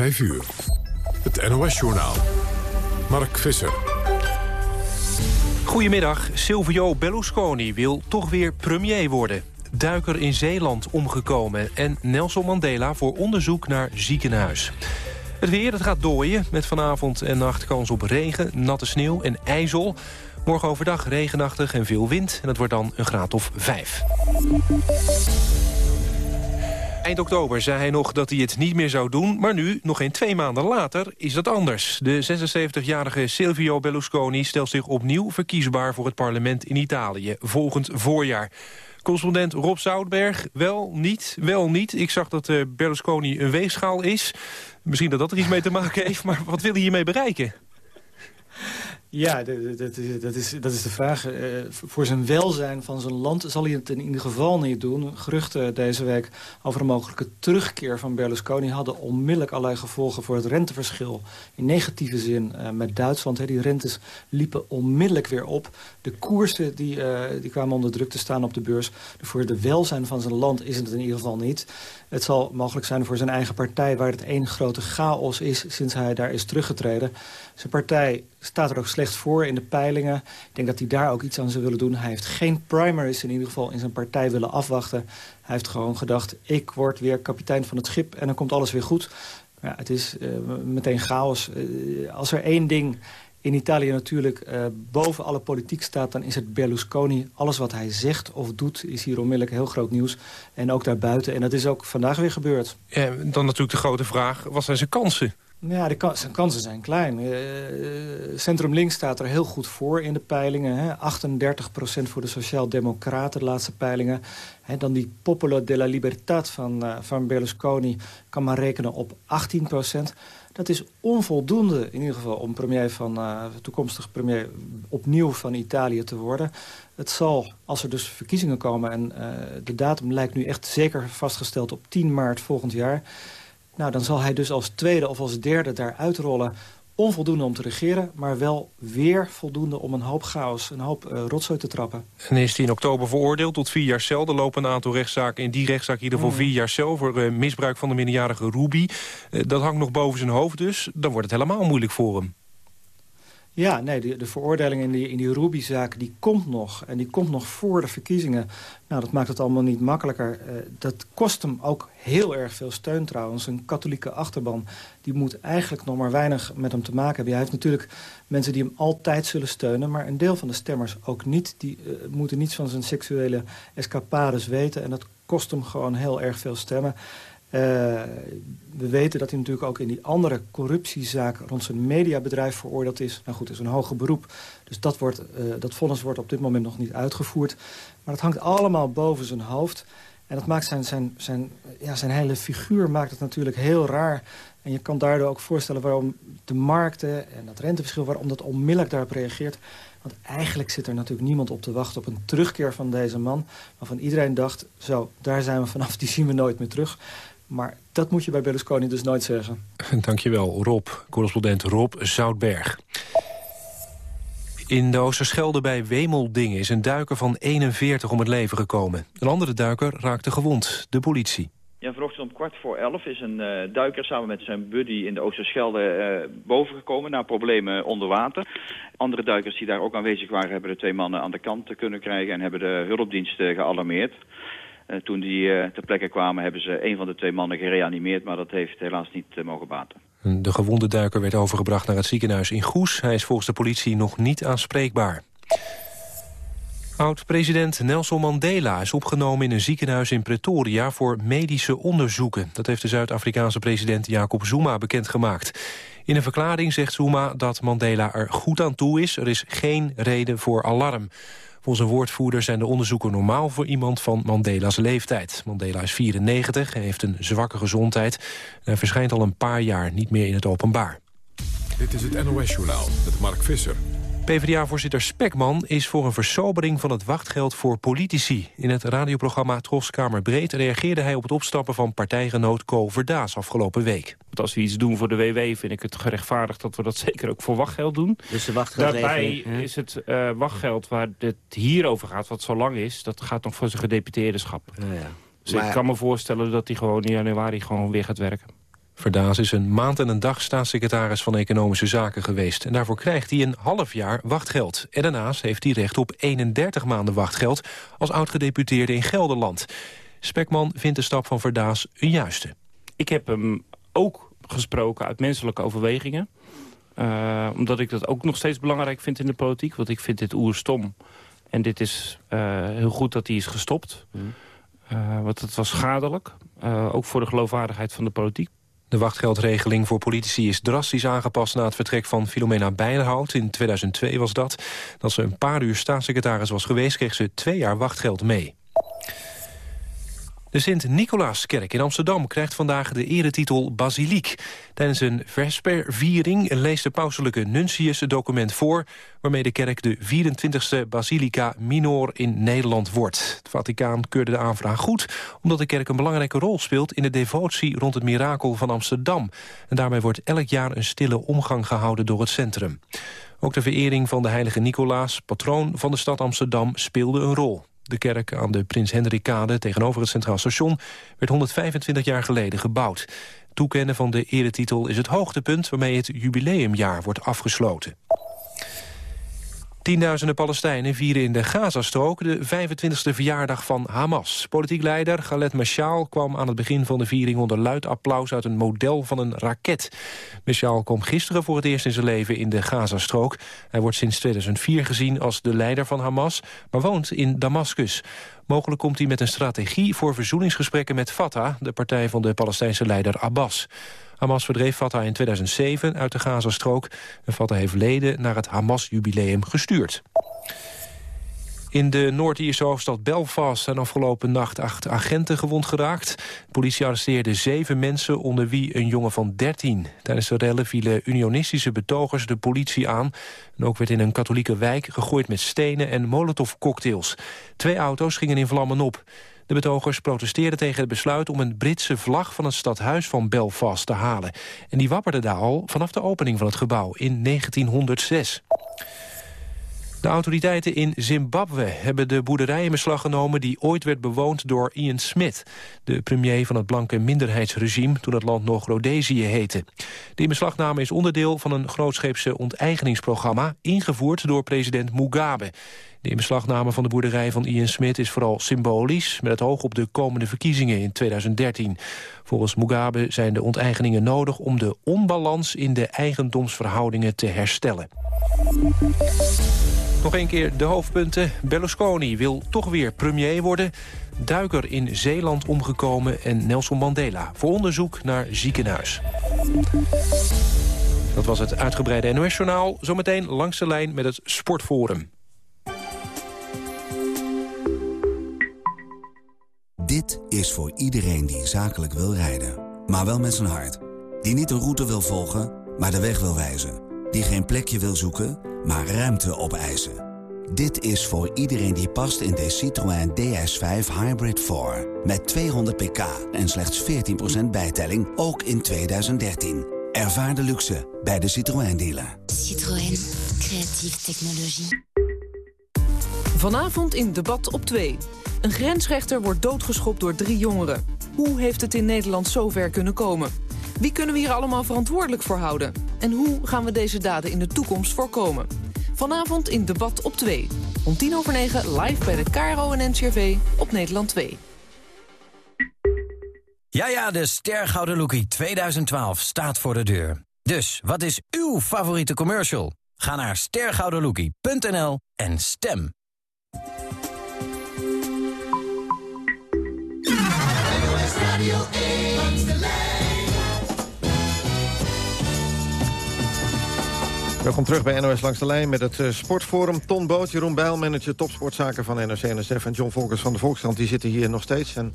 5 uur. Het NOS-journaal. Mark Visser. Goedemiddag. Silvio Berlusconi wil toch weer premier worden. Duiker in Zeeland omgekomen. En Nelson Mandela voor onderzoek naar ziekenhuis. Het weer het gaat dooien met vanavond en nacht kans op regen, natte sneeuw en ijzel. Morgen overdag regenachtig en veel wind en het wordt dan een graad of 5. Eind oktober zei hij nog dat hij het niet meer zou doen... maar nu, nog geen twee maanden later, is dat anders. De 76-jarige Silvio Berlusconi stelt zich opnieuw verkiesbaar... voor het parlement in Italië, volgend voorjaar. Correspondent Rob Zoutberg, wel, niet, wel, niet. Ik zag dat uh, Berlusconi een weegschaal is. Misschien dat dat er iets mee te maken heeft, maar wat wil hij hiermee bereiken? Ja, dat, is, dat is de vraag. Uh, voor zijn welzijn van zijn land zal hij het in ieder geval niet doen. Geruchten deze week over een mogelijke terugkeer van Berlusconi... hadden onmiddellijk allerlei gevolgen voor het renteverschil. In negatieve zin uh, met Duitsland. Die rentes liepen onmiddellijk weer op. De koersen die, uh, die kwamen onder druk te staan op de beurs. Voor de welzijn van zijn land is het in ieder geval niet. Het zal mogelijk zijn voor zijn eigen partij... waar het één grote chaos is sinds hij daar is teruggetreden. Zijn partij staat er ook slecht voor in de peilingen. Ik denk dat hij daar ook iets aan zou willen doen. Hij heeft geen primaries in ieder geval in zijn partij willen afwachten. Hij heeft gewoon gedacht, ik word weer kapitein van het schip... en dan komt alles weer goed. Ja, het is uh, meteen chaos. Uh, als er één ding in Italië natuurlijk uh, boven alle politiek staat... dan is het Berlusconi. Alles wat hij zegt of doet is hier onmiddellijk heel groot nieuws. En ook daarbuiten. En dat is ook vandaag weer gebeurd. Dan natuurlijk de grote vraag, wat zijn zijn kansen? Ja, de kans, zijn kansen zijn klein. Uh, Centrum Links staat er heel goed voor in de peilingen. Hè. 38% voor de Sociaal-Democraten, de laatste peilingen. Hè, dan die Popolo della Libertad van, uh, van Berlusconi kan maar rekenen op 18 Dat is onvoldoende in ieder geval om premier van, uh, toekomstig premier opnieuw van Italië te worden. Het zal, als er dus verkiezingen komen... en de datum lijkt nu echt zeker vastgesteld op 10 maart volgend jaar... Nou, dan zal hij dus als tweede of als derde daar uitrollen onvoldoende om te regeren... maar wel weer voldoende om een hoop chaos, een hoop uh, rotzooi te trappen. En is hij in oktober veroordeeld tot vier jaar cel. Er lopen een aantal rechtszaken. In die rechtszaak in ieder geval mm. vier jaar cel... voor uh, misbruik van de minderjarige Ruby. Uh, dat hangt nog boven zijn hoofd dus. Dan wordt het helemaal moeilijk voor hem. Ja, nee, de, de veroordeling in die, in die Ruby-zaak die komt nog. En die komt nog voor de verkiezingen. Nou, dat maakt het allemaal niet makkelijker. Uh, dat kost hem ook heel erg veel steun trouwens. Een katholieke achterban die moet eigenlijk nog maar weinig met hem te maken hebben. Hij heeft natuurlijk mensen die hem altijd zullen steunen... maar een deel van de stemmers ook niet. Die uh, moeten niets van zijn seksuele escapades weten. En dat kost hem gewoon heel erg veel stemmen. Uh, we weten dat hij natuurlijk ook in die andere corruptiezaak... rond zijn mediabedrijf veroordeeld is. Nou goed, het is een hoger beroep. Dus dat, wordt, uh, dat vonnis wordt op dit moment nog niet uitgevoerd. Maar het hangt allemaal boven zijn hoofd. En dat maakt zijn, zijn, zijn, ja, zijn hele figuur maakt het natuurlijk heel raar. En je kan daardoor ook voorstellen waarom de markten en dat renteverschil... waarom dat onmiddellijk daarop reageert. Want eigenlijk zit er natuurlijk niemand op te wachten op een terugkeer van deze man... waarvan iedereen dacht, zo, daar zijn we vanaf, die zien we nooit meer terug. Maar dat moet je bij Berlusconi dus nooit zeggen. Dankjewel, Rob. Correspondent Rob Zoutberg. In de Oosterschelde bij Wemeldingen is een duiker van 41 om het leven gekomen. Een andere duiker raakte gewond, de politie. Ja, vanochtend om kwart voor elf is een uh, duiker samen met zijn buddy in de Oosterschelde uh, bovengekomen na problemen onder water. Andere duikers die daar ook aanwezig waren hebben de twee mannen aan de kant kunnen krijgen en hebben de hulpdiensten gealarmeerd. Uh, toen die uh, ter plekke kwamen hebben ze een van de twee mannen gereanimeerd... maar dat heeft helaas niet uh, mogen baten. De gewonde duiker werd overgebracht naar het ziekenhuis in Goes. Hij is volgens de politie nog niet aanspreekbaar. Oud-president Nelson Mandela is opgenomen in een ziekenhuis in Pretoria voor medische onderzoeken. Dat heeft de Zuid-Afrikaanse president Jacob Zuma bekendgemaakt. In een verklaring zegt Zuma dat Mandela er goed aan toe is. Er is geen reden voor alarm. Een woordvoerder zijn de onderzoeken normaal voor iemand van Mandela's leeftijd. Mandela is 94 en heeft een zwakke gezondheid. Hij verschijnt al een paar jaar niet meer in het openbaar. Dit is het NOS-journaal met Mark Visser. PvdA-voorzitter Spekman is voor een versobering van het wachtgeld voor politici. In het radioprogramma Troskamer Breed reageerde hij op het opstappen van partijgenoot Co Verdaas afgelopen week. Als we iets doen voor de WW vind ik het gerechtvaardigd dat we dat zeker ook voor wachtgeld doen. Dus de Daarbij is het uh, wachtgeld waar het hier over gaat, wat zo lang is, dat gaat nog voor zijn gedeputeerdeschap. Ja, ja. Dus maar... ik kan me voorstellen dat hij gewoon in januari gewoon weer gaat werken. Verdaas is een maand en een dag staatssecretaris van Economische Zaken geweest. En daarvoor krijgt hij een half jaar wachtgeld. En daarnaast heeft hij recht op 31 maanden wachtgeld... als oud-gedeputeerde in Gelderland. Spekman vindt de stap van Verdaas een juiste. Ik heb hem ook gesproken uit menselijke overwegingen. Uh, omdat ik dat ook nog steeds belangrijk vind in de politiek. Want ik vind dit oerstom. En dit is uh, heel goed dat hij is gestopt. Mm. Uh, want het was schadelijk. ook voor de geloofwaardigheid van de politiek. De wachtgeldregeling voor politici is drastisch aangepast... na het vertrek van Filomena Bijlhout. In 2002 was dat. Dat ze een paar uur staatssecretaris was geweest... kreeg ze twee jaar wachtgeld mee. De Sint-Nicolaaskerk in Amsterdam krijgt vandaag de eretitel Basiliek. Tijdens een Vesperviering leest de pauselijke nuntius het document voor... waarmee de kerk de 24e Basilica Minor in Nederland wordt. Het Vaticaan keurde de aanvraag goed... omdat de kerk een belangrijke rol speelt in de devotie rond het mirakel van Amsterdam. En daarmee wordt elk jaar een stille omgang gehouden door het centrum. Ook de verering van de heilige Nicolaas, patroon van de stad Amsterdam, speelde een rol. De kerk aan de Prins Hendrikade tegenover het Centraal Station... werd 125 jaar geleden gebouwd. Toekennen van de eretitel is het hoogtepunt... waarmee het jubileumjaar wordt afgesloten. Tienduizenden Palestijnen vieren in de Gazastrook de 25e verjaardag van Hamas. Politiek leider Khaled Mashal kwam aan het begin van de viering onder luid applaus uit een model van een raket. Mashal kwam gisteren voor het eerst in zijn leven in de Gazastrook. Hij wordt sinds 2004 gezien als de leider van Hamas, maar woont in Damascus. Mogelijk komt hij met een strategie voor verzoeningsgesprekken met Fatah, de partij van de Palestijnse leider Abbas. Hamas verdreef Fatah in 2007 uit de Gazastrook. En Fatah heeft leden naar het Hamas-jubileum gestuurd. In de Noord-Ierse hoofdstad Belfast zijn afgelopen nacht acht agenten gewond geraakt. De politie arresteerde zeven mensen, onder wie een jongen van 13. Tijdens de rellen vielen unionistische betogers de politie aan. En ook werd in een katholieke wijk gegooid met stenen en molotovcocktails. Twee auto's gingen in vlammen op. De betogers protesteerden tegen het besluit om een Britse vlag van het stadhuis van Belfast te halen. En die wapperde daar al vanaf de opening van het gebouw in 1906. De autoriteiten in Zimbabwe hebben de boerderij in beslag genomen... die ooit werd bewoond door Ian Smith, de premier van het blanke minderheidsregime... toen het land nog Rhodesië heette. De inbeslagname is onderdeel van een grootscheepse onteigeningsprogramma... ingevoerd door president Mugabe. De inbeslagname van de boerderij van Ian Smith is vooral symbolisch... met het oog op de komende verkiezingen in 2013. Volgens Mugabe zijn de onteigeningen nodig... om de onbalans in de eigendomsverhoudingen te herstellen. Nog een keer de hoofdpunten. Berlusconi wil toch weer premier worden. Duiker in Zeeland omgekomen en Nelson Mandela... voor onderzoek naar ziekenhuis. Dat was het uitgebreide NOS-journaal. Zometeen langs de lijn met het Sportforum. Dit is voor iedereen die zakelijk wil rijden, maar wel met zijn hart. Die niet een route wil volgen, maar de weg wil wijzen. Die geen plekje wil zoeken, maar ruimte opeisen. Dit is voor iedereen die past in de Citroën DS5 Hybrid 4. Met 200 pk en slechts 14% bijtelling, ook in 2013. Ervaar de luxe bij de Citroën dealer. Citroën, creatieve technologie. Vanavond in Debat op 2. Een grensrechter wordt doodgeschopt door drie jongeren. Hoe heeft het in Nederland zover kunnen komen? Wie kunnen we hier allemaal verantwoordelijk voor houden? En hoe gaan we deze daden in de toekomst voorkomen? Vanavond in Debat op 2. Om tien over negen live bij de KRO en NCRV op Nederland 2. Ja, ja, de Stergouden Lookie 2012 staat voor de deur. Dus, wat is uw favoriete commercial? Ga naar stergoudenlookie.nl en stem. Welkom terug bij NOS Langs de Lijn met het uh, Sportforum. Ton Boot, Jeroen Bijl, manager topsportzaken van NOC-NSF... en John Volkers van de Volkskrant, die zitten hier nog steeds. En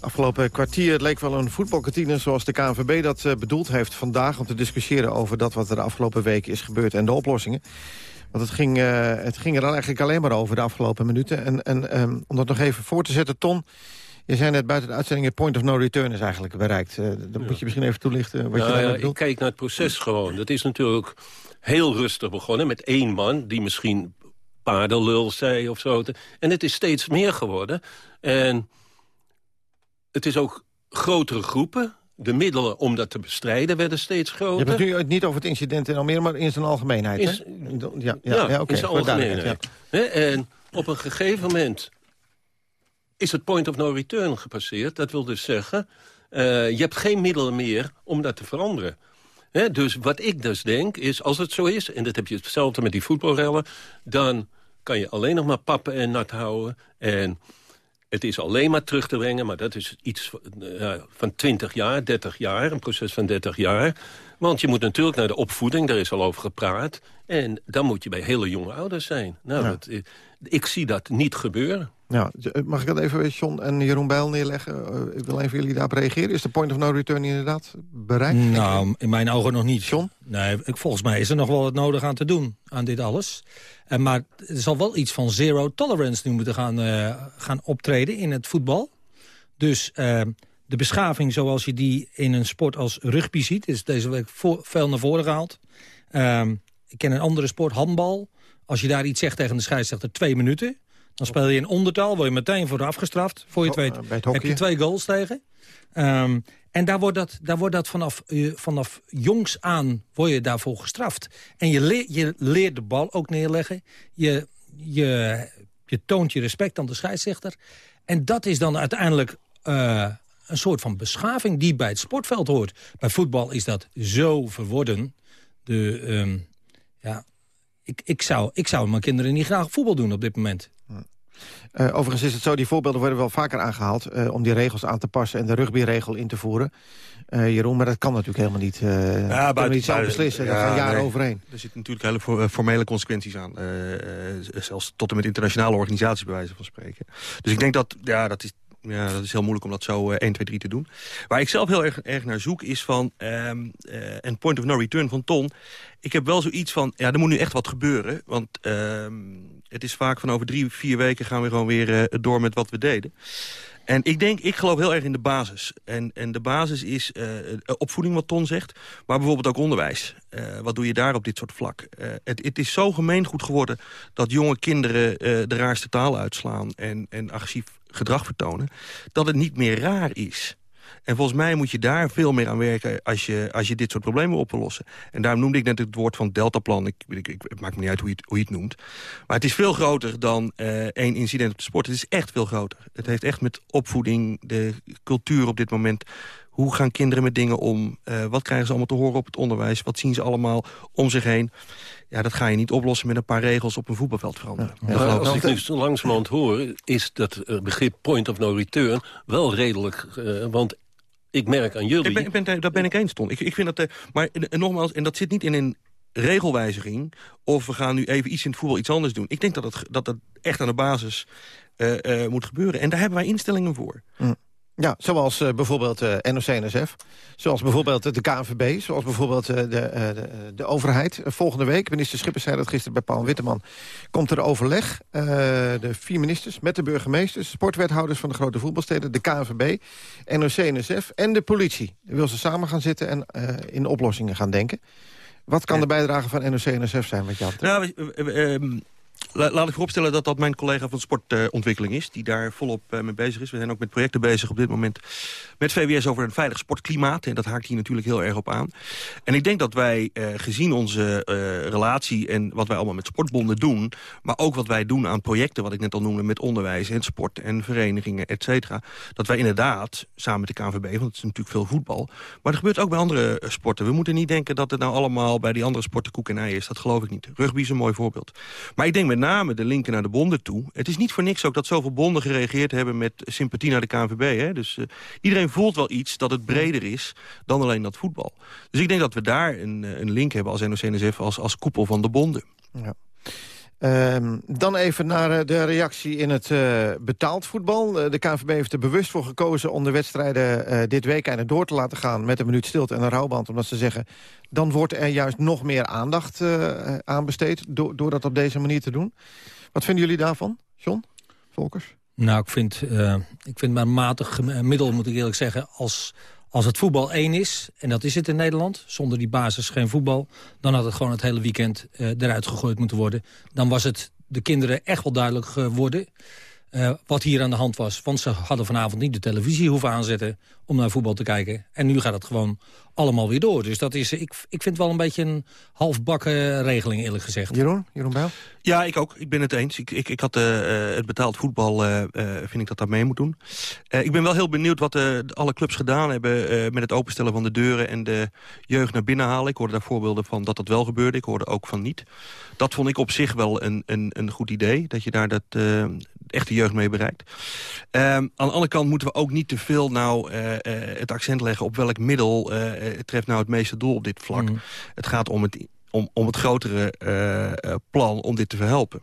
afgelopen kwartier, leek wel een voetbalkantine... zoals de KNVB dat uh, bedoeld heeft vandaag... om te discussiëren over dat wat er de afgelopen week is gebeurd... en de oplossingen. Want het ging, uh, het ging er dan eigenlijk alleen maar over de afgelopen minuten. En, en um, om dat nog even voor te zetten, Ton... Je zei net buiten de uitzending... het point of no return is eigenlijk bereikt. Uh, dan moet je misschien even toelichten wat je nou ja, Ik kijk naar het proces gewoon. Dat is natuurlijk heel rustig begonnen met één man... die misschien paardenlul zei of zo. En het is steeds meer geworden. En het is ook grotere groepen de middelen om dat te bestrijden werden steeds Je groter. hebt het nu niet over het incident in Almere, maar in zijn algemeenheid. Is- hè? ja, Ja, ja, ja, in zijn algemeenheid. En op een gegeven moment is het point of no return gepasseerd. Dat wil dus zeggen, eh, je hebt geen middelen meer om dat te veranderen. Hè, dus wat ik dus denk is, als het zo is... en dat heb je hetzelfde met die voetbalrellen... dan kan je alleen nog maar pappen en nat houden. En het is alleen maar terug te brengen, maar dat is iets van, eh, van 20 jaar, 30 jaar. Een proces van 30 jaar. Want je moet natuurlijk naar de opvoeding, daar is al over gepraat. En dan moet je bij hele jonge ouders zijn. Nou, Ja. dat, eh, ik zie dat niet gebeuren. Ja, eh, mag ik dat even John en Jeroen Bijl neerleggen? Eh, ik wil even jullie daarop reageren. Is de point of no return inderdaad bereikt? Nou, in mijn ogen nog niet. John? Nee, ik- volgens mij is er nog wel het nodig aan te doen, aan dit alles. En maar er zal wel iets van zero tolerance nu moeten gaan, eh, gaan optreden in het voetbal. Dus eh, de beschaving zoals je die in een sport als rugby ziet... is deze week veel naar voren gehaald. Ehm, ik ken een andere sport, handbal. Als je daar iets zegt tegen de scheidsrechter, twee minuten... dan speel je in ondertaal, word je meteen voor afgestraft. Voor je het weet eh, heb je twee goals tegen. Ehm, en daar wordt dat, daar wordt dat vanaf, eh, vanaf jongs aan word je daarvoor gestraft. En je, leer, je leert de bal ook neerleggen. Je, je, je toont je respect aan de scheidsrechter. En dat is dan uiteindelijk eh, een soort van beschaving die bij het sportveld hoort. Bij voetbal is dat zo verworden. De, ehm, ja, ik, ik, zou, ik zou mijn kinderen niet graag voetbal doen op dit moment. Eh, overigens is het zo, die voorbeelden worden wel vaker aangehaald... eh, om die regels aan te passen en de rugbyregel in te voeren. Eh, Jeroen, maar dat kan natuurlijk helemaal niet. Uh, ja, kunnen we niet zelf beslissen, daar gaan jaren nee. overheen. Er zitten natuurlijk hele for- formele consequenties aan. zelfs tot en met internationale organisaties bij wijze van spreken. Dus ik denk dat, ja, dat is... Ja, dat is heel moeilijk om dat zo eh, 1, 2, 3 te doen. Waar ik zelf heel erg, erg naar zoek is van... ehm, eh, een point of no return van Ton. Ik heb wel zoiets van... Ja, er moet nu echt wat gebeuren. Want ehm, het is vaak van over drie, vier weken... gaan we gewoon weer eh, door met wat we deden. En ik denk, ik geloof heel erg in de basis. En, en de basis is eh, opvoeding, wat Ton zegt. Maar bijvoorbeeld ook onderwijs. Wat doe je daar op dit soort vlak? Het, het, is zo gemeengoed geworden dat jonge kinderen de raarste taal uitslaan... en, en agressief gedrag vertonen, dat het niet meer raar is. En volgens mij moet je daar veel meer aan werken als je, als je dit soort problemen op wil lossen. En daarom noemde ik net het woord van deltaplan. Ik, ik, het maakt me niet uit hoe je, het, hoe je het noemt. Maar het is veel groter dan uh, één incident op de sport. Het is echt veel groter. Het heeft echt met opvoeding, de cultuur op dit moment... Hoe gaan kinderen met dingen om? Uh, wat krijgen ze allemaal te horen op het onderwijs? Wat zien ze allemaal om zich heen? Ja, dat ga je niet oplossen met een paar regels op een voetbalveld veranderen. Ja, maar als ik nu zo langzamerhand hoor... is dat uh, begrip point of no return wel redelijk... Uh, want ik merk aan jullie... Ik ben, ik ben, dat ben ik eens, Ton. Ik, ik vind dat, uh, maar en, nogmaals, en dat zit niet in een regelwijziging... of we gaan nu even iets in het voetbal iets anders doen. Ik denk dat het, dat het echt aan de basis uh, moet gebeuren. En daar hebben wij instellingen voor. Mm. Ja, zoals uh, bijvoorbeeld uh, NOC-NSF, zoals bijvoorbeeld de KNVB... zoals bijvoorbeeld uh, de, de, de, overheid. volgende week, minister Schippers zei dat gisteren bij Paul Witteman... komt er overleg, de vier ministers met de burgemeesters... sportwethouders van de grote voetbalsteden, de KNVB, NOC-NSF en de politie. Die wil ze samen gaan zitten en in oplossingen gaan denken. Wat kan de bijdrage van NOC-NSF zijn, wat jou betreft? Nou, laat ik vooropstellen dat dat mijn collega van sportontwikkeling is... die daar volop uh, mee bezig is. We zijn ook met projecten bezig op dit moment met VWS over een veilig sportklimaat. En dat haakt hier natuurlijk heel erg op aan. En ik denk dat wij, uh, gezien onze relatie en wat wij allemaal met sportbonden doen... maar ook wat wij doen aan projecten, wat ik net al noemde... met onderwijs en sport en verenigingen, et cetera... dat wij inderdaad, samen met de KNVB, want het is natuurlijk veel voetbal... maar er gebeurt ook bij andere sporten. We moeten niet denken dat het nou allemaal bij die andere sporten koek en ei is. Dat geloof ik niet. Rugby is een mooi voorbeeld. Maar ik denk met name de linken naar de bonden toe. Het is niet voor niks ook dat zoveel bonden gereageerd hebben... met sympathie naar de KNVB. Hè? Dus uh, iedereen voelt wel iets dat het breder is dan alleen dat voetbal. Dus ik denk dat we daar een, een link hebben als NOC-NSF... Als, als koepel van de bonden. Ja. Um, dan even naar de reactie in het uh, betaald voetbal. Uh, de KNVB heeft er bewust voor gekozen om de wedstrijden uh, dit weekend door te laten gaan... met een minuut stilte en een rouwband. Omdat ze zeggen, dan wordt er juist nog meer aandacht aan besteed... Do door dat op deze manier te doen. Wat vinden jullie daarvan, John? Volkers? Nou, ik vind, ik vind maar matig middel, moet ik eerlijk zeggen... als als het voetbal één is, en dat is het in Nederland... zonder die basis geen voetbal... dan had het gewoon het hele weekend uh, eruit gegooid moeten worden. Dan was het de kinderen echt wel duidelijk geworden... eh, wat hier aan de hand was. Want ze hadden vanavond niet de televisie hoeven aanzetten om naar voetbal te kijken. En nu gaat het gewoon allemaal weer door. Dus dat is, ik, ik vind het wel een beetje een halfbakken regeling eerlijk gezegd. Jeroen, Jeroen Bijl? Ja, ik ook. Ik ben het eens. Ik, ik, ik had uh, het betaald voetbal, uh, vind ik dat dat mee moet doen. ik ben wel heel benieuwd wat alle clubs gedaan hebben... met het openstellen van de deuren en de jeugd naar binnen halen. Ik hoorde daar voorbeelden van dat dat wel gebeurde. Ik hoorde ook van niet. Dat vond ik op zich wel een, een, een goed idee. Dat je daar dat, echte jeugd mee bereikt. Um, aan de andere kant moeten we ook niet te veel nou, het accent leggen... op welk middel treft nou het meeste doel op dit vlak. Mm. Het gaat om het om, om het grotere uh, plan om dit te verhelpen.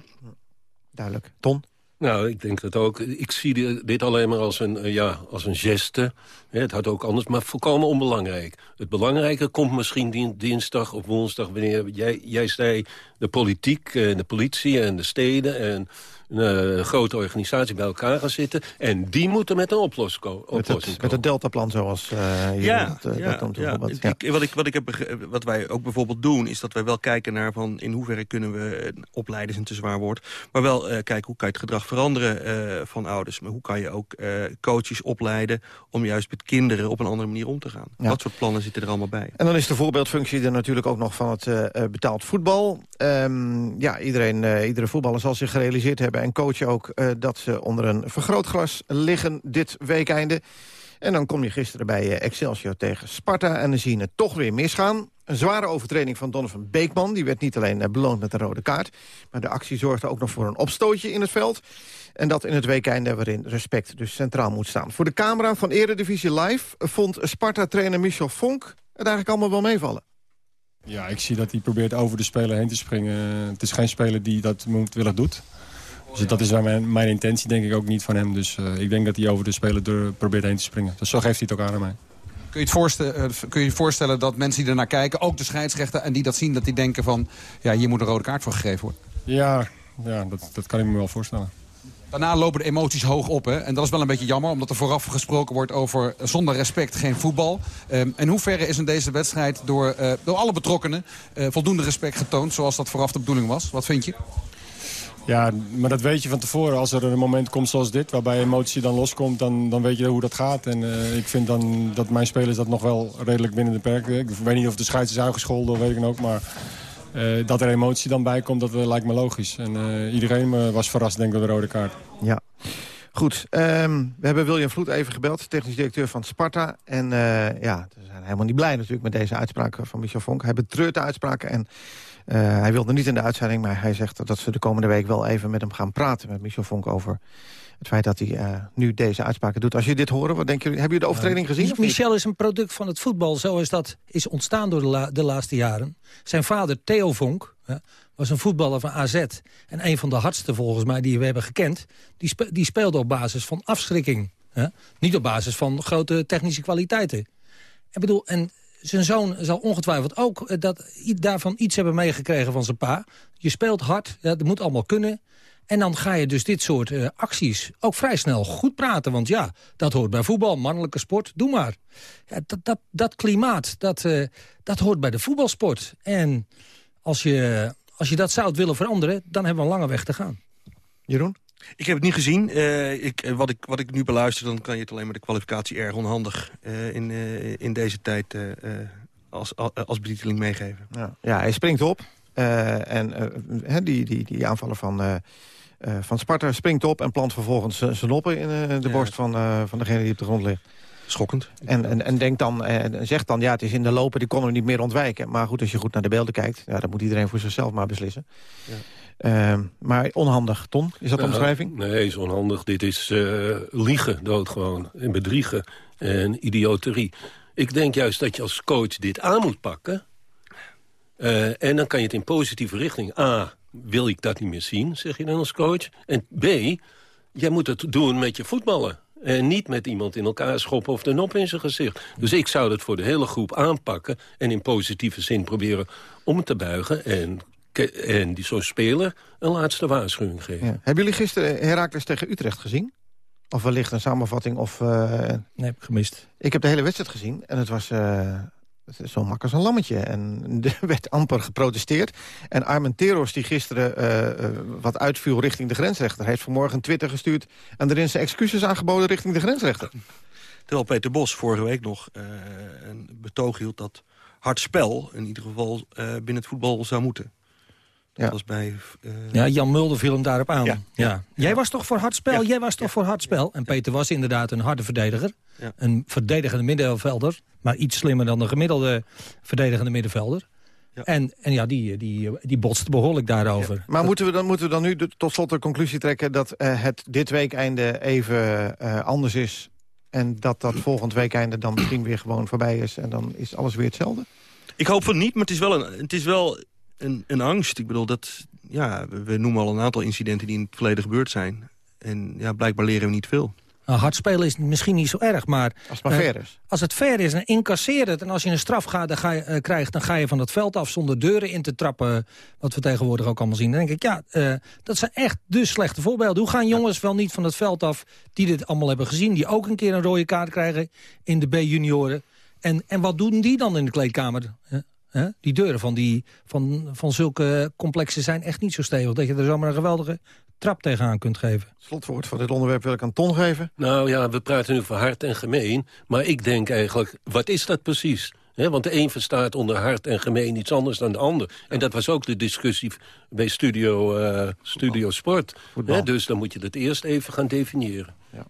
Duidelijk. Ton? Nou, ik denk dat ook. Ik zie dit alleen maar als een, ja, als een geste. het had ook anders, maar volkomen onbelangrijk. Het belangrijke komt misschien dinsdag of woensdag... wanneer jij, jij zei de politiek, de politie en de steden... en een uh, grote organisatie bij elkaar gaan zitten. En die moeten met een oplos oplossing met het, komen. Met het deltaplan zoals uh, ja, dat, ja, dat ja. Ik, wat, ik, wat, ik heb, wat wij ook bijvoorbeeld doen... is dat wij wel kijken naar van in hoeverre kunnen we... opleiden is een te zwaar woord. Maar wel kijken hoe kan je het gedrag veranderen van ouders. Maar hoe kan je ook coaches opleiden... om juist met kinderen op een andere manier om te gaan. Dat soort plannen zitten er allemaal bij. En dan is de voorbeeldfunctie er natuurlijk ook nog van het betaald voetbal. Um, ja, iedereen, iedere voetballer zal zich gerealiseerd hebben en coach ook uh, dat ze onder een vergrootglas liggen dit weekeinde. En dan kom je gisteren bij uh, Excelsior tegen Sparta en dan zie je het toch weer misgaan. Een zware overtreding van Donovan Beekman. Die werd niet alleen uh, beloond met een rode kaart... maar de actie zorgde ook nog voor een opstootje in het veld. En dat in het weekeinde waarin respect dus centraal moet staan. Voor de camera van Eredivisie Live vond Sparta-trainer Michel Vonk... het eigenlijk allemaal wel meevallen. Ja, ik zie dat hij probeert over de speler heen te springen. Het is geen speler die dat moedwillig doet. Dus dat is mijn, mijn intentie denk ik ook niet van hem. Dus uh, ik denk dat hij over de speler door probeert heen te springen. Dus zo geeft hij het ook aan aan mij. Kun je, het voorstellen, uh, kun je je voorstellen dat mensen die ernaar kijken, ook de scheidsrechter... en die dat zien, dat die denken van, ja, hier moet een rode kaart voor gegeven worden? Ja, ja dat, dat kan ik me wel voorstellen. Daarna lopen de emoties hoog op. Hè? En dat is wel een beetje jammer, omdat er vooraf gesproken wordt over zonder respect geen voetbal. Um, in hoeverre is in deze wedstrijd door, uh, door alle betrokkenen uh, voldoende respect getoond, zoals dat vooraf de bedoeling was? Wat vind je? Ja, maar dat weet je van tevoren. Als er een moment komt zoals dit, waarbij emotie dan loskomt, dan, dan weet je hoe dat gaat. En uh, ik vind dan dat mijn spelers dat nog wel redelijk binnen de perken. Ik weet niet of de scheids is uitgescholden, weet ik ook. Maar uh, dat er emotie dan bij komt, dat lijkt me logisch. En iedereen was verrast, denk ik, door de rode kaart. Ja. Goed, um, we hebben William Vloed even gebeld, technisch directeur van Sparta. En ja, we zijn helemaal niet blij natuurlijk met deze uitspraak van Michel Vonk. Hij betreurt de uitspraken en uh, hij wilde niet in de uitzending, maar hij zegt dat ze de komende week wel even met hem gaan praten, met Michel Vonk, over het feit dat hij uh, nu deze uitspraken doet. Als je dit horen, wat denk je, hebben jullie de overtreding gezien? Michel is een product van het voetbal, zoals dat is ontstaan door de, la de laatste jaren. Zijn vader, Theo Vonk, was een voetballer van AZ. En een van de hardste volgens mij die we hebben gekend, die, spe die speelde op basis van afschrikking. Hè? Niet op basis van grote technische kwaliteiten. Ik bedoel, en zijn zoon zal ongetwijfeld ook eh, dat, daarvan iets hebben meegekregen van zijn pa. Je speelt hard, dat moet allemaal kunnen. En dan ga je dus dit soort uh, acties ook vrij snel goed praten. Want ja, dat hoort bij voetbal, mannelijke sport, doe maar. Ja, dat, dat, dat klimaat, dat, uh, dat hoort bij de voetbalsport. En als je, als je dat zou willen veranderen, dan hebben we een lange weg te gaan. Jeroen? Ik heb het niet gezien. Uh, ik, wat, ik, wat ik nu beluister, dan kan je het alleen maar de kwalificatie erg onhandig uh, in, uh, in deze tijd als, als betiteling meegeven. Ja, ja hij springt op. en die, die, die aanvallen van, van Sparta springt op en plant vervolgens zijn noppen in de ja. borst van, van degene die op de grond ligt. Schokkend. En, en, en denkt dan, en zegt dan, ja, het is in de lopen, die konden we niet meer ontwijken. Maar goed, als je goed naar de beelden kijkt, ja, dan moet iedereen voor zichzelf maar beslissen. Ja. Uh, maar onhandig, Ton, is dat de omschrijving? Nee, is onhandig. Dit is uh, liegen, doodgewoon. En bedriegen en idioterie. Ik denk juist dat je als coach dit aan moet pakken. Uh, en dan kan je het in positieve richting. A, wil ik dat niet meer zien, zeg je dan als coach. En B, jij moet het doen met je voetballen. En niet met iemand in elkaar schoppen of de nop in zijn gezicht. Dus ik zou dat voor de hele groep aanpakken... en in positieve zin proberen om te buigen... en en die zo'n speler een laatste waarschuwing geven. Ja. Hebben jullie gisteren Heracles tegen Utrecht gezien? Of wellicht een samenvatting? Of, uh... Nee, heb ik gemist. Ik heb de hele wedstrijd gezien en het was, uh, Het is zo mak als een lammetje. En er werd amper geprotesteerd. En Armenteros, die gisteren uh, uh, wat uitviel richting de grensrechter... heeft vanmorgen een Twitter gestuurd... en erin zijn excuses aangeboden richting de grensrechter. Terwijl Peter Bos vorige week nog uh, een betoog hield... dat hard spel in ieder geval binnen het voetbal zou moeten. Ja. was bij, uh... ja, Jan Mulder viel hem daarop aan. Ja. Ja. Jij was toch voor hard spel? Jij was toch voor hard spel? En Peter was inderdaad een harde verdediger. Een verdedigende middenvelder. Maar iets slimmer dan de gemiddelde verdedigende middenvelder. En, en ja, die, die, die botste behoorlijk daarover. Maar moeten we, dan, moeten we dan nu de, tot slot de conclusie trekken... dat uh, het dit weekeinde even uh, anders is... en dat dat volgend weekeinde dan misschien weer gewoon voorbij is... en dan is alles weer hetzelfde? Ik hoop van niet, maar het is wel een, het is wel een, een angst. Ik bedoel, dat, ja, we noemen al een aantal incidenten die in het verleden gebeurd zijn. En ja, blijkbaar leren we niet veel. Nou, hard spelen is misschien niet zo erg, maar... Als het maar fair is. Als het fair is, dan incasseer het. En als je een straf gaat, dan ga je, uh, krijgt, dan ga je van het veld af zonder deuren in te trappen. Wat we tegenwoordig ook allemaal zien. Dan denk ik, ja, uh, dat zijn echt de slechte voorbeelden. Hoe gaan jongens wel niet van het veld af die dit allemaal hebben gezien... die ook een keer een rode kaart krijgen in de B-junioren... En, en wat doen die dan in de kleedkamer? Die deuren van, die, van, van zulke complexen zijn echt niet zo stevig... dat je er zomaar een geweldige trap tegenaan kunt geven. Slotwoord van dit onderwerp wil ik aan Ton geven. Nou ja, we praten nu over hard en gemeen. Maar ik denk eigenlijk, wat is dat precies? He, want de een verstaat onder hard en gemeen iets anders dan de ander. En dat was ook de discussie bij Studio, uh, studio Sport. He, dus dan moet je dat eerst even gaan definiëren. Ja.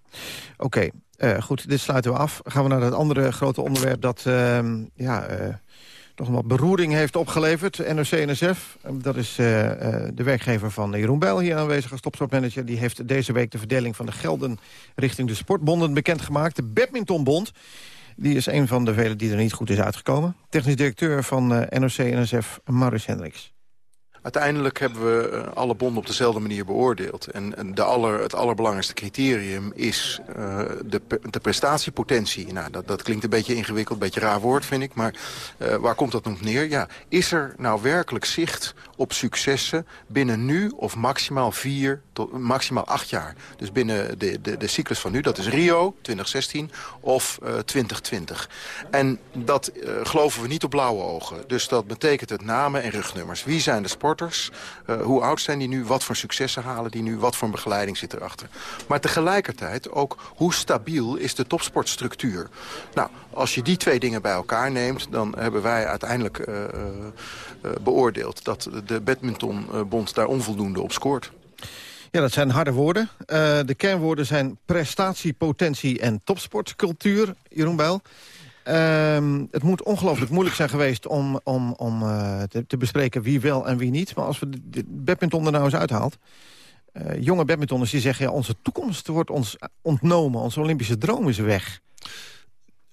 Oké, okay. uh, goed, dit sluiten we af. Gaan we naar het andere grote onderwerp dat... Uh, ja, nog wat beroering heeft opgeleverd. NOC-NSF, dat is uh, uh, de werkgever van Jeroen Bijl... hier aanwezig als topsportmanager. Die heeft deze week de verdeling van de gelden richting de sportbonden bekendgemaakt. De badmintonbond, die is een van de vele die er niet goed is uitgekomen. Technisch directeur van uh, NOC-NSF, Hendricks. Uiteindelijk hebben we alle bonden op dezelfde manier beoordeeld. En de aller, het allerbelangrijkste criterium is uh, de, de prestatiepotentie. Nou, dat, dat klinkt een beetje ingewikkeld, een beetje raar woord vind ik. Maar uh, waar komt dat nog neer? Ja, is er nou werkelijk zicht op successen binnen nu of maximaal vier tot maximaal acht jaar? Dus binnen de, de, de cyclus van nu, dat is Rio 2016 of uh, 2020. En dat geloven we niet op blauwe ogen. Dus dat betekent het namen en rugnummers. Wie zijn de sporters? Uh, hoe oud zijn die nu? Wat voor successen halen die nu? Wat voor begeleiding zit erachter? Maar tegelijkertijd ook hoe stabiel is de topsportstructuur? Nou, als je die twee dingen bij elkaar neemt... dan hebben wij uiteindelijk uh, uh, beoordeeld... dat de badmintonbond daar onvoldoende op scoort. Ja, dat zijn harde woorden. De kernwoorden zijn prestatiepotentie en topsportcultuur. Jeroen Bijl. Uh, het moet ongelooflijk moeilijk zijn geweest om, om, om uh, te, te, bespreken wie wel en wie niet. Maar als we de, badminton er nou eens uithaalt... Uh, jonge badmintonners die zeggen... Ja, onze toekomst wordt ons ontnomen, onze Olympische droom is weg.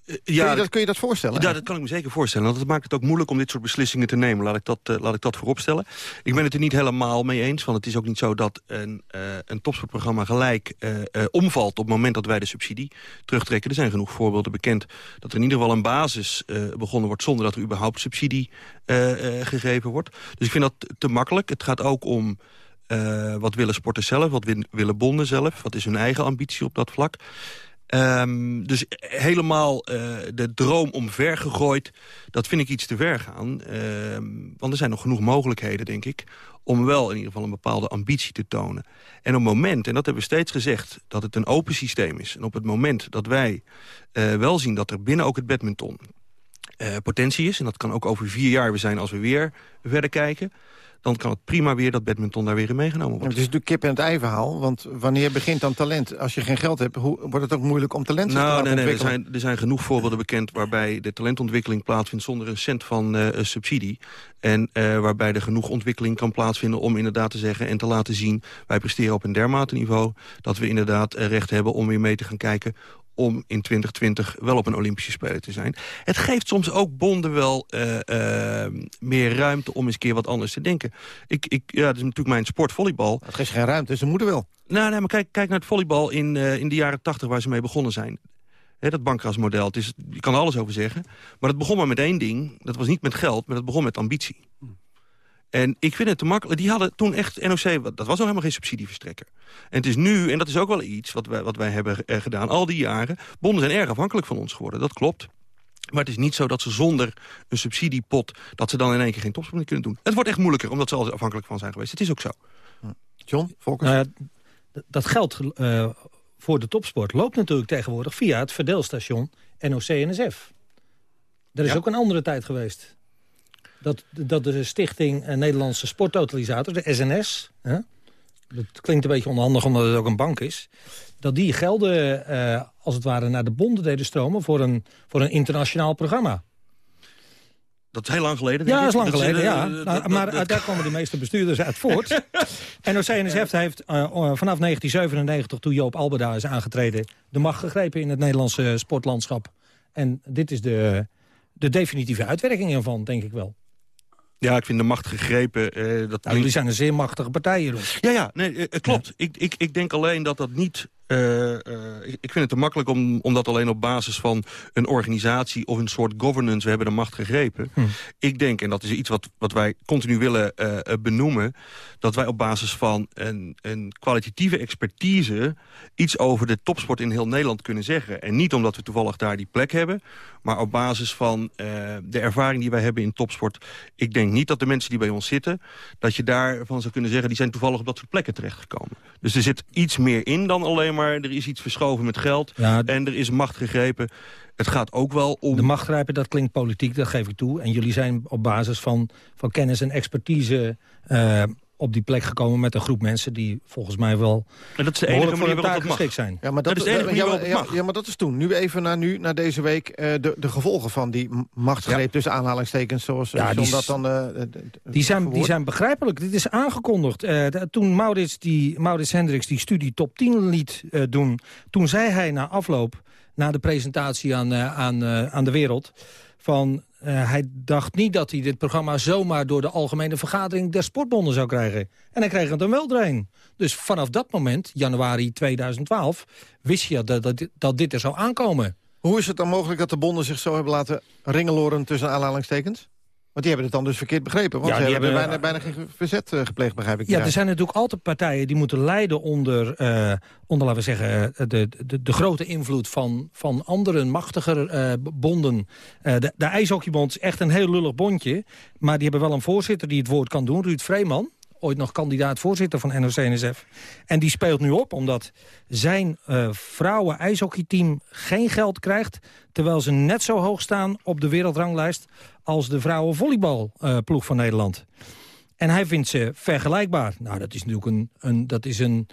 Ja, kun, je dat, kun je dat voorstellen? Ja, dat kan ik me zeker voorstellen. Want dat maakt het ook moeilijk om dit soort beslissingen te nemen. Laat ik dat, uh, laat ik dat vooropstellen. Ik ben het er niet helemaal mee eens. Want het is ook niet zo dat een, uh, een topsportprogramma gelijk uh, omvalt... op het moment dat wij de subsidie terugtrekken. Er zijn genoeg voorbeelden bekend dat er in ieder geval een basis begonnen wordt... zonder dat er überhaupt subsidie gegeven wordt. Dus ik vind dat te makkelijk. Het gaat ook om... wat willen sporters zelf, wat willen bonden zelf... wat is hun eigen ambitie op dat vlak... Um, dus helemaal uh, de droom omver gegooid, dat vind ik iets te ver gaan. Uh, want er zijn nog genoeg mogelijkheden, denk ik... om wel in ieder geval een bepaalde ambitie te tonen. En op het moment, en dat hebben we steeds gezegd... dat het een open systeem is. En op het moment dat wij uh, wel zien dat er binnen ook het badminton... potentie is, en dat kan ook over vier jaar weer zijn als we weer verder kijken dan kan het prima weer dat badminton daar weer in meegenomen wordt. Ja, het is natuurlijk kip en het ei verhaal, want wanneer begint dan talent? Als je geen geld hebt, hoe, wordt het ook moeilijk om talent nou, te nee, nee, er zijn, er zijn genoeg voorbeelden bekend waarbij de talentontwikkeling plaatsvindt zonder een cent van uh, subsidie. En uh, waarbij er genoeg ontwikkeling kan plaatsvinden om inderdaad te zeggen en te laten zien... wij presteren op een dermate niveau dat we inderdaad recht hebben om weer mee te gaan kijken om in 2020 wel op een Olympische Spelen te zijn. Het geeft soms ook bonden wel uh, uh, meer ruimte om eens een keer wat anders te denken. Ik, ik, ja, dat is natuurlijk mijn sport, volleybal. Het is geen ruimte, ze moeten wel. Nou, nee, maar kijk, kijk naar het volleybal in, uh, in de jaren 80 waar ze mee begonnen zijn. He, dat bankrasmodel, het is, je kan er alles over zeggen. Maar het begon maar met één ding. Dat was niet met geld, maar dat begon met ambitie. En ik vind het te makkelijk. Die hadden toen echt NOC, dat was nog helemaal geen subsidieverstrekker. En het is nu, en dat is ook wel iets wat wij, wat wij hebben eh, gedaan al die jaren... bonden zijn erg afhankelijk van ons geworden, dat klopt. Maar het is niet zo dat ze zonder een subsidiepot... dat ze dan in één keer geen topsport meer kunnen doen. Het wordt echt moeilijker, omdat ze altijd afhankelijk van zijn geweest. Het is ook zo. John, Volkers? Nou ja, dat geld eh, voor de topsport loopt natuurlijk tegenwoordig... via het verdeelstation NOC-NSF. Er is Ja. ook een andere tijd geweest. Dat, dat de Stichting eh, Nederlandse Sporttotalisator, de SNS... Hè, dat klinkt een beetje onhandig omdat het ook een bank is... dat die gelden eh, als het ware naar de bonden deden stromen... voor een, voor een internationaal programma. Dat is heel lang geleden, Ja, dat is lang Dat geleden, eh, ja. Nou, dat- maar uit daar komen de meeste bestuurders uit voort. NOC-NSF heeft eh, eh, vanaf 1997, toen Joop Alberda is aangetreden... de macht gegrepen in het Nederlandse sportlandschap. En dit is de, de definitieve uitwerking ervan, denk ik wel. Ja, ik vind de macht gegrepen. eh, dat Nou, jullie zijn een zeer machtige partij, Jeroen. Ja, ja, nee, eh, eh, klopt. Ik, ik, ik denk alleen dat dat niet... eh, eh, ik, ik vind het te makkelijk om, om dat alleen op basis van een organisatie... of een soort governance, we hebben de macht gegrepen. Hm. Ik denk, en dat is iets wat, wat wij continu willen eh, benoemen... dat wij op basis van een, een kwalitatieve expertise... iets over de topsport in heel Nederland kunnen zeggen. En niet omdat we toevallig daar die plek hebben... maar op basis van de ervaring die wij hebben in topsport. Ik denk niet dat de mensen die bij ons zitten... dat je daarvan zou kunnen zeggen... die zijn toevallig op dat soort plekken terechtgekomen. Dus er zit iets meer in dan alleen maar... er is iets verschoven met geld Ja, en er is macht gegrepen. Het gaat ook wel om... De machtgrijpen, dat klinkt politiek, dat geef ik toe. En jullie zijn op basis van, van kennis en expertise... eh, op die plek gekomen met een groep mensen... die volgens mij wel En dat is de enige voor waarop taak dat mag. geschikt zijn. Ja, maar dat, Dat is de enige manier ja, waarop het ja, mag. ja, maar dat is toen. Nu even naar nu, naar deze week, eh, de, de gevolgen van die machtsgreep tussen aanhalingstekens, zoals Ja, ja, die dat dan... eh, eh, Die zijn, die zijn begrijpelijk. Dit is aangekondigd. Eh, de- toen Maurits, die, Maurits Hendricks die studie top 10 liet eh, doen... toen zei hij na afloop, na de presentatie aan, eh, aan, eh, aan de wereld... van eh, hij dacht niet dat hij dit programma zomaar... door de algemene vergadering der sportbonden zou krijgen. En hij kreeg het dan wel doorheen. Dus vanaf dat moment, januari 2012... wist je dat, dat, dat dit er zou aankomen. Hoe is het dan mogelijk dat de bonden zich zo hebben laten ringeloren tussen aanhalingstekens? Want die hebben het dan dus verkeerd begrepen. Want Ja, ze die hebben, hebben- bijna, bijna geen verzet eh, gepleegd, begrijp ik. Ja, er zijn natuurlijk altijd partijen die moeten lijden onder, eh, onder laten we zeggen, eh, de, de, de grote invloed van, van andere machtiger eh, bonden. Eh, de, de IJshockeybond is echt een heel lullig bondje, maar die hebben wel een voorzitter die het woord kan doen, Ruud Vreeman. Ooit nog kandidaat voorzitter van NOC-NSF. En die speelt nu op omdat zijn eh vrouwen ijshockeyteam geen geld krijgt... terwijl ze net zo hoog staan op de wereldranglijst... als de vrouwen volleybalploeg van Nederland. En hij vindt ze vergelijkbaar. Nou, dat is natuurlijk een, een, dat is een,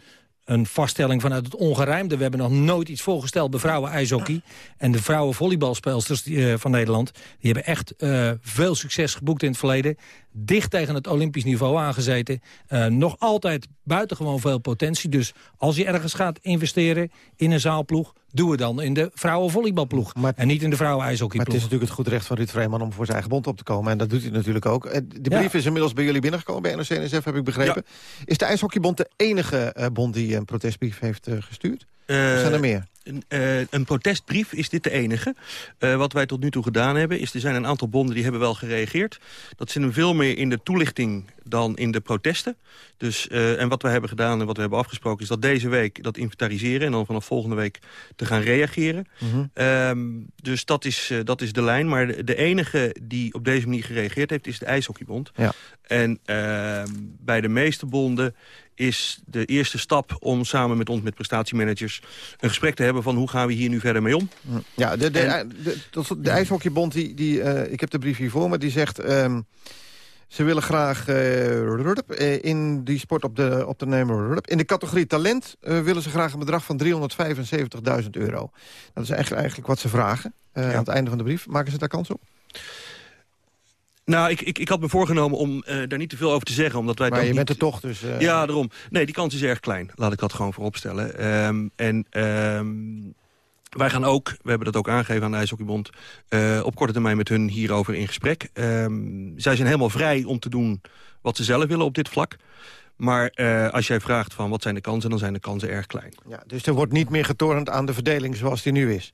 een vaststelling vanuit het ongerijmde. We hebben nog nooit iets voorgesteld bij vrouwen ijshockey. En de vrouwen volleybalspelsters eh, van Nederland... die hebben echt eh, veel succes geboekt in het verleden. Dicht tegen het olympisch niveau aangezeten. Eh, nog altijd buitengewoon veel potentie. Dus als je ergens gaat investeren in een zaalploeg... doe het dan in de vrouwenvolleybalploeg. en niet in de vrouwen Maar het is natuurlijk het goed recht van Ruud Vreeman om voor zijn eigen bond op te komen. En dat doet hij natuurlijk ook. Eh, De Ja. brief is inmiddels bij jullie binnengekomen, bij NOC-NSF, heb ik begrepen. Is de IJshockeybond de enige eh, bond die een protestbrief heeft eh, gestuurd? Of zijn er meer? Een, eh, een protestbrief is dit de enige. Eh, wat wij tot nu toe gedaan hebben, is er zijn een aantal bonden die hebben wel gereageerd. Dat zit hem veel meer in de toelichting dan in de protesten. Dus, eh, en wat wij hebben gedaan en wat we hebben afgesproken... is dat deze week dat inventariseren en dan vanaf volgende week te gaan reageren. Ehm, dus dat is, eh, dat is de lijn. Maar de, de enige die op deze manier gereageerd heeft, is de IJshockeybond. Ja. En ehm, bij de meeste bonden is de eerste stap om samen met ons, met prestatiemanagers... een gesprek te hebben van hoe gaan we hier nu verder mee om. Ja, de, de, En- de, de, de IJshockeybond, die, die, eh, ik heb de brief hier voor me, die zegt... ehm, ze willen graag eh, in die sport op de, op de nemen. In de categorie talent willen ze graag een bedrag van 375.000 euro. Dat is eigenlijk, eigenlijk wat ze vragen aan het einde van de brief. Maken ze daar kans op? Nou, ik, ik, ik had me voorgenomen om eh, daar niet te veel over te zeggen. Omdat wij Maar dan je niet... bent er toch, dus... eh, Ja, daarom. Nee, die kans is erg klein. Laat ik dat gewoon vooropstellen. Ehm en ehm, wij gaan ook, we hebben dat ook aangegeven aan de IJshockeybond... eh, op korte termijn met hun hierover in gesprek. Ehm, zij zijn helemaal vrij om te doen wat ze zelf willen op dit vlak. Maar als jij vraagt van wat zijn de kansen, dan zijn de kansen erg klein. Ja, dus er wordt niet meer getornd aan de verdeling zoals die nu is?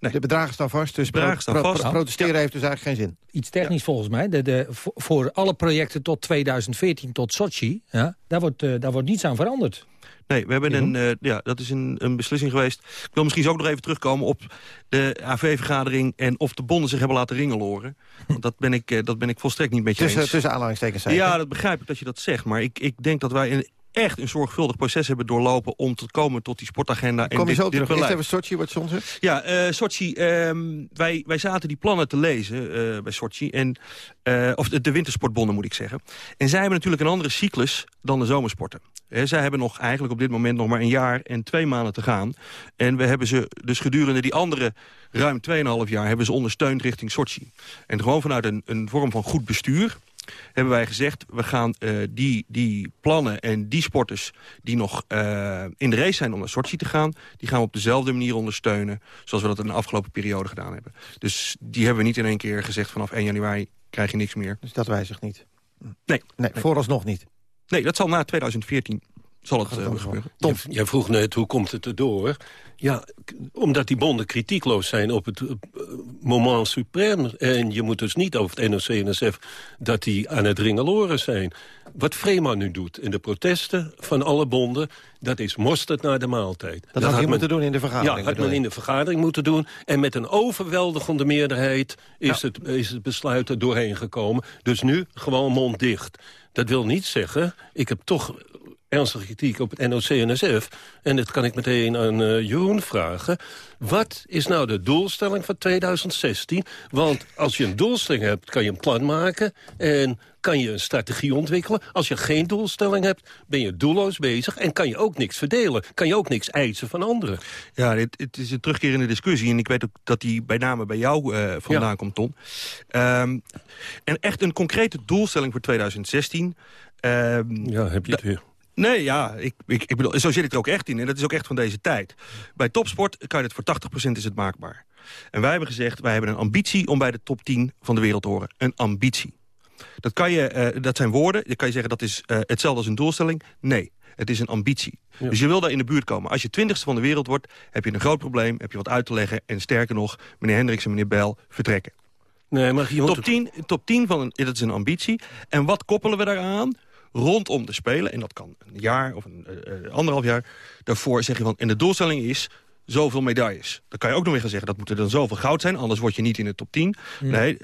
Nee. De bedragen staan vast, dus bedragen pro- staan pro- vast. pro- protesteren heeft dus eigenlijk geen zin. Iets technisch volgens mij. De, de, voor- alle projecten tot 2014, tot Sochi... Ja, daar, wordt, eh, daar wordt niets aan veranderd. Nee, we hebben een, uh, ja, dat is een, een beslissing geweest. Ik wil misschien ook nog even terugkomen op de AV-vergadering... en of de bonden zich hebben laten ringeloren. Want dat ben ik, uh, dat ben ik volstrekt niet met je tussen, eens. Tussen aanhalingstekens Ja, dat begrijp ik dat je dat zegt. Maar ik, ik denk dat wij een echt een zorgvuldig proces hebben doorlopen... om te komen tot die sportagenda. Kom je en zo dit, terug. dit Eerst even Sochi, wat John zegt. Ja, uh, Sochi. Um, wij, wij zaten die plannen te lezen uh, bij Sochi. En, uh, of de, de wintersportbonden, moet ik zeggen. En zij hebben natuurlijk een andere cyclus dan de zomersporten. He, zij hebben nog eigenlijk op dit moment nog maar een jaar en twee maanden te gaan. En we hebben ze dus gedurende die andere ruim 2,5 jaar... hebben ze ondersteund richting Sochi. En gewoon vanuit een, een vorm van goed bestuur hebben wij gezegd... we gaan uh, die, die plannen en die sporters die nog uh, in de race zijn om naar Sochi te gaan... die gaan we op dezelfde manier ondersteunen... zoals we dat in de afgelopen periode gedaan hebben. Dus die hebben we niet in één keer gezegd... vanaf 1 januari krijg je niks meer. Dus dat wijzigt niet? Nee. Nee, nee. vooralsnog niet? Nee, dat zal na 2014 zal het uh, gebeuren. Tom. Jij vroeg net, hoe komt het erdoor? Ja, omdat die bonden kritiekloos zijn op het uh, moment suprem. En je moet dus niet over het NOC-NSF dat die aan het ringeloren zijn. Wat Vreeman nu doet in de protesten van alle bonden... dat is mosterd naar de maaltijd. Dat, dat had je moeten doen in de vergadering? Ja, had men in de vergadering moeten doen. En met een overweldigende meerderheid is, ja. het, is het besluit er doorheen gekomen. Dus nu gewoon mond dicht. Dat wil niet zeggen, ik heb toch ernstige kritiek op het NOC-NSF. En dat kan ik meteen aan uh, Jeroen vragen. Wat is nou de doelstelling van 2016? Want als je een doelstelling hebt, kan je een plan maken... en kan je een strategie ontwikkelen. Als je geen doelstelling hebt, ben je doelloos bezig... en kan je ook niks verdelen. Kan je ook niks eisen van anderen. Ja, het, het is een terugkerende discussie. En ik weet ook dat die bij name bij jou uh, vandaan ja. komt, Ton. Um, en echt een concrete doelstelling voor 2016... Um, ja, heb je het weer. Nee, ja, ik, ik, ik bedoel, zo zit ik er ook echt in. En dat is ook echt van deze tijd. Bij topsport kan je het voor 80% is het maakbaar. En wij hebben gezegd, wij hebben een ambitie om bij de top 10 van de wereld te horen. Een ambitie. Dat, kan je, uh, dat zijn woorden. Dan kan je zeggen, dat is uh, hetzelfde als een doelstelling. Nee, het is een ambitie. Ja. Dus je wil daar in de buurt komen. Als je twintigste van de wereld wordt, heb je een groot probleem. Heb je wat uit te leggen. En sterker nog, meneer Hendricks en meneer Bel vertrekken. Nee, maar je top, 10, top 10 van een, dat is een ambitie. En wat koppelen we daaraan? Rondom de Spelen, en dat kan een jaar of een uh, anderhalf jaar... daarvoor zeg je van, en de doelstelling is zoveel medailles. Dan kan je ook nog weer gaan zeggen, dat moet er dan zoveel goud zijn... anders word je niet in de top 10. Mm. Nee,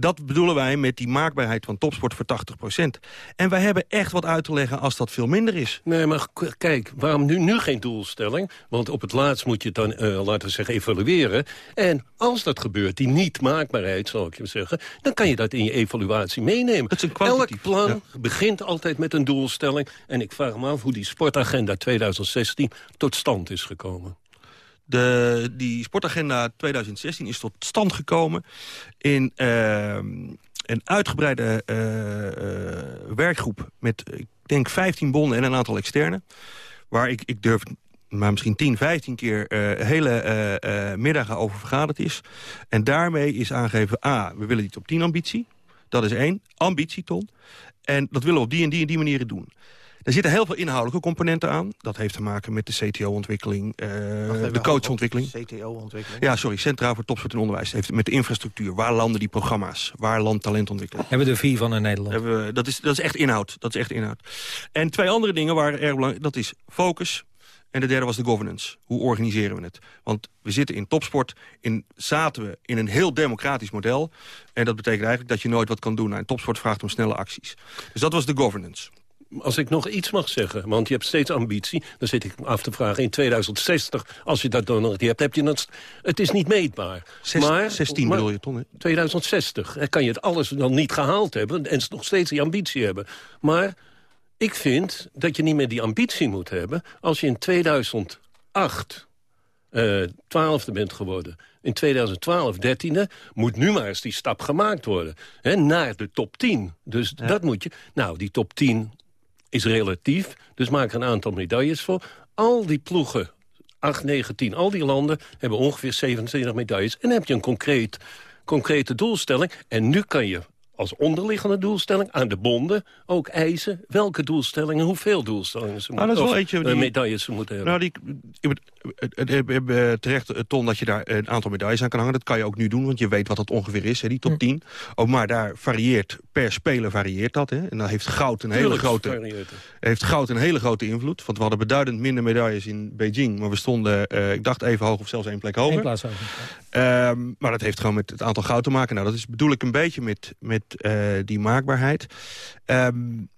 dat bedoelen wij met die maakbaarheid van topsport voor 80%. En wij hebben echt wat uit te leggen als dat veel minder is. Nee, maar kijk, waarom nu, nu geen doelstelling? Want op het laatst moet je het dan, uh, laten we zeggen, evalueren. En als dat gebeurt, die niet-maakbaarheid, zal ik je zeggen... dan kan je dat in je evaluatie meenemen. Dat is een Elk plan ja. begint altijd met een doelstelling. En ik vraag me af hoe die sportagenda 2016 tot stand is gekomen. De, die sportagenda 2016 is tot stand gekomen in uh, een uitgebreide uh, uh, werkgroep... met, ik denk, 15 bonden en een aantal externe. Waar ik, ik durf maar misschien 10, 15 keer hele middagen over vergaderd is. En daarmee is aangegeven, A, we willen die top 10 ambitie. Dat is één, ambitieton. En dat willen we op die en die en die manieren doen. Er zitten heel veel inhoudelijke componenten aan. Dat heeft te maken met de CTO-ontwikkeling, uh, de coachontwikkeling. CTO-ontwikkeling? Ja, sorry, Centraal voor Topsport en Onderwijs. Het heeft met de infrastructuur. Waar landen die programma's? Waar landt talentontwikkeling? Hebben we er vier van in Nederland? Hebben we, dat, is, dat is echt inhoud. Dat is echt inhoud. En twee andere dingen waren erg belangrijk. Dat is focus. En de derde was de governance. Hoe organiseren we het? Want we zitten in topsport, in, zaten we in een heel democratisch model. En dat betekent eigenlijk dat je nooit wat kan doen. Nou, en topsport vraagt om snelle acties. Dus dat was de governance als ik nog iets mag zeggen, want je hebt steeds ambitie... dan zit ik af te vragen, in 2060, als je dat dan nog hebt... Heb je dat, het is niet meetbaar. Zes, maar, 16 maar, bedoel je, Ton? 2060, dan kan je het alles dan niet gehaald hebben... en nog steeds die ambitie hebben. Maar ik vind dat je niet meer die ambitie moet hebben... als je in 2008 uh, twaalfde bent geworden. In 2012, dertiende, moet nu maar eens die stap gemaakt worden. Hè, naar de top 10. Dus ja. dat moet je... Nou, die top 10 is relatief, dus maak er een aantal medailles voor. Al die ploegen, 8, 9, 10, al die landen hebben ongeveer 27 medailles. En dan heb je een concreet, concrete doelstelling. En nu kan je als onderliggende doelstelling aan de bonden ook eisen... welke doelstellingen, hoeveel doelstellingen ze nou, moeten, dat is wel eentje die, medailles ze moeten hebben. Nou, die, terecht, Ton, dat je daar een aantal medailles aan kan hangen. Dat kan je ook nu doen, want je weet wat dat ongeveer is, hè, die top 10. Ook maar daar varieert, per speler varieert dat. Hè. En dan heeft goud een hele grote, heeft goud een hele grote invloed. Want we hadden beduidend minder medailles in Beijing. Maar we stonden, ik dacht even hoog of zelfs één plek hoger. Eén plaats hoger. Ehm, maar dat heeft gewoon met het aantal goud te maken. Nou, dat is bedoel ik een beetje met, met die maakbaarheid. Um,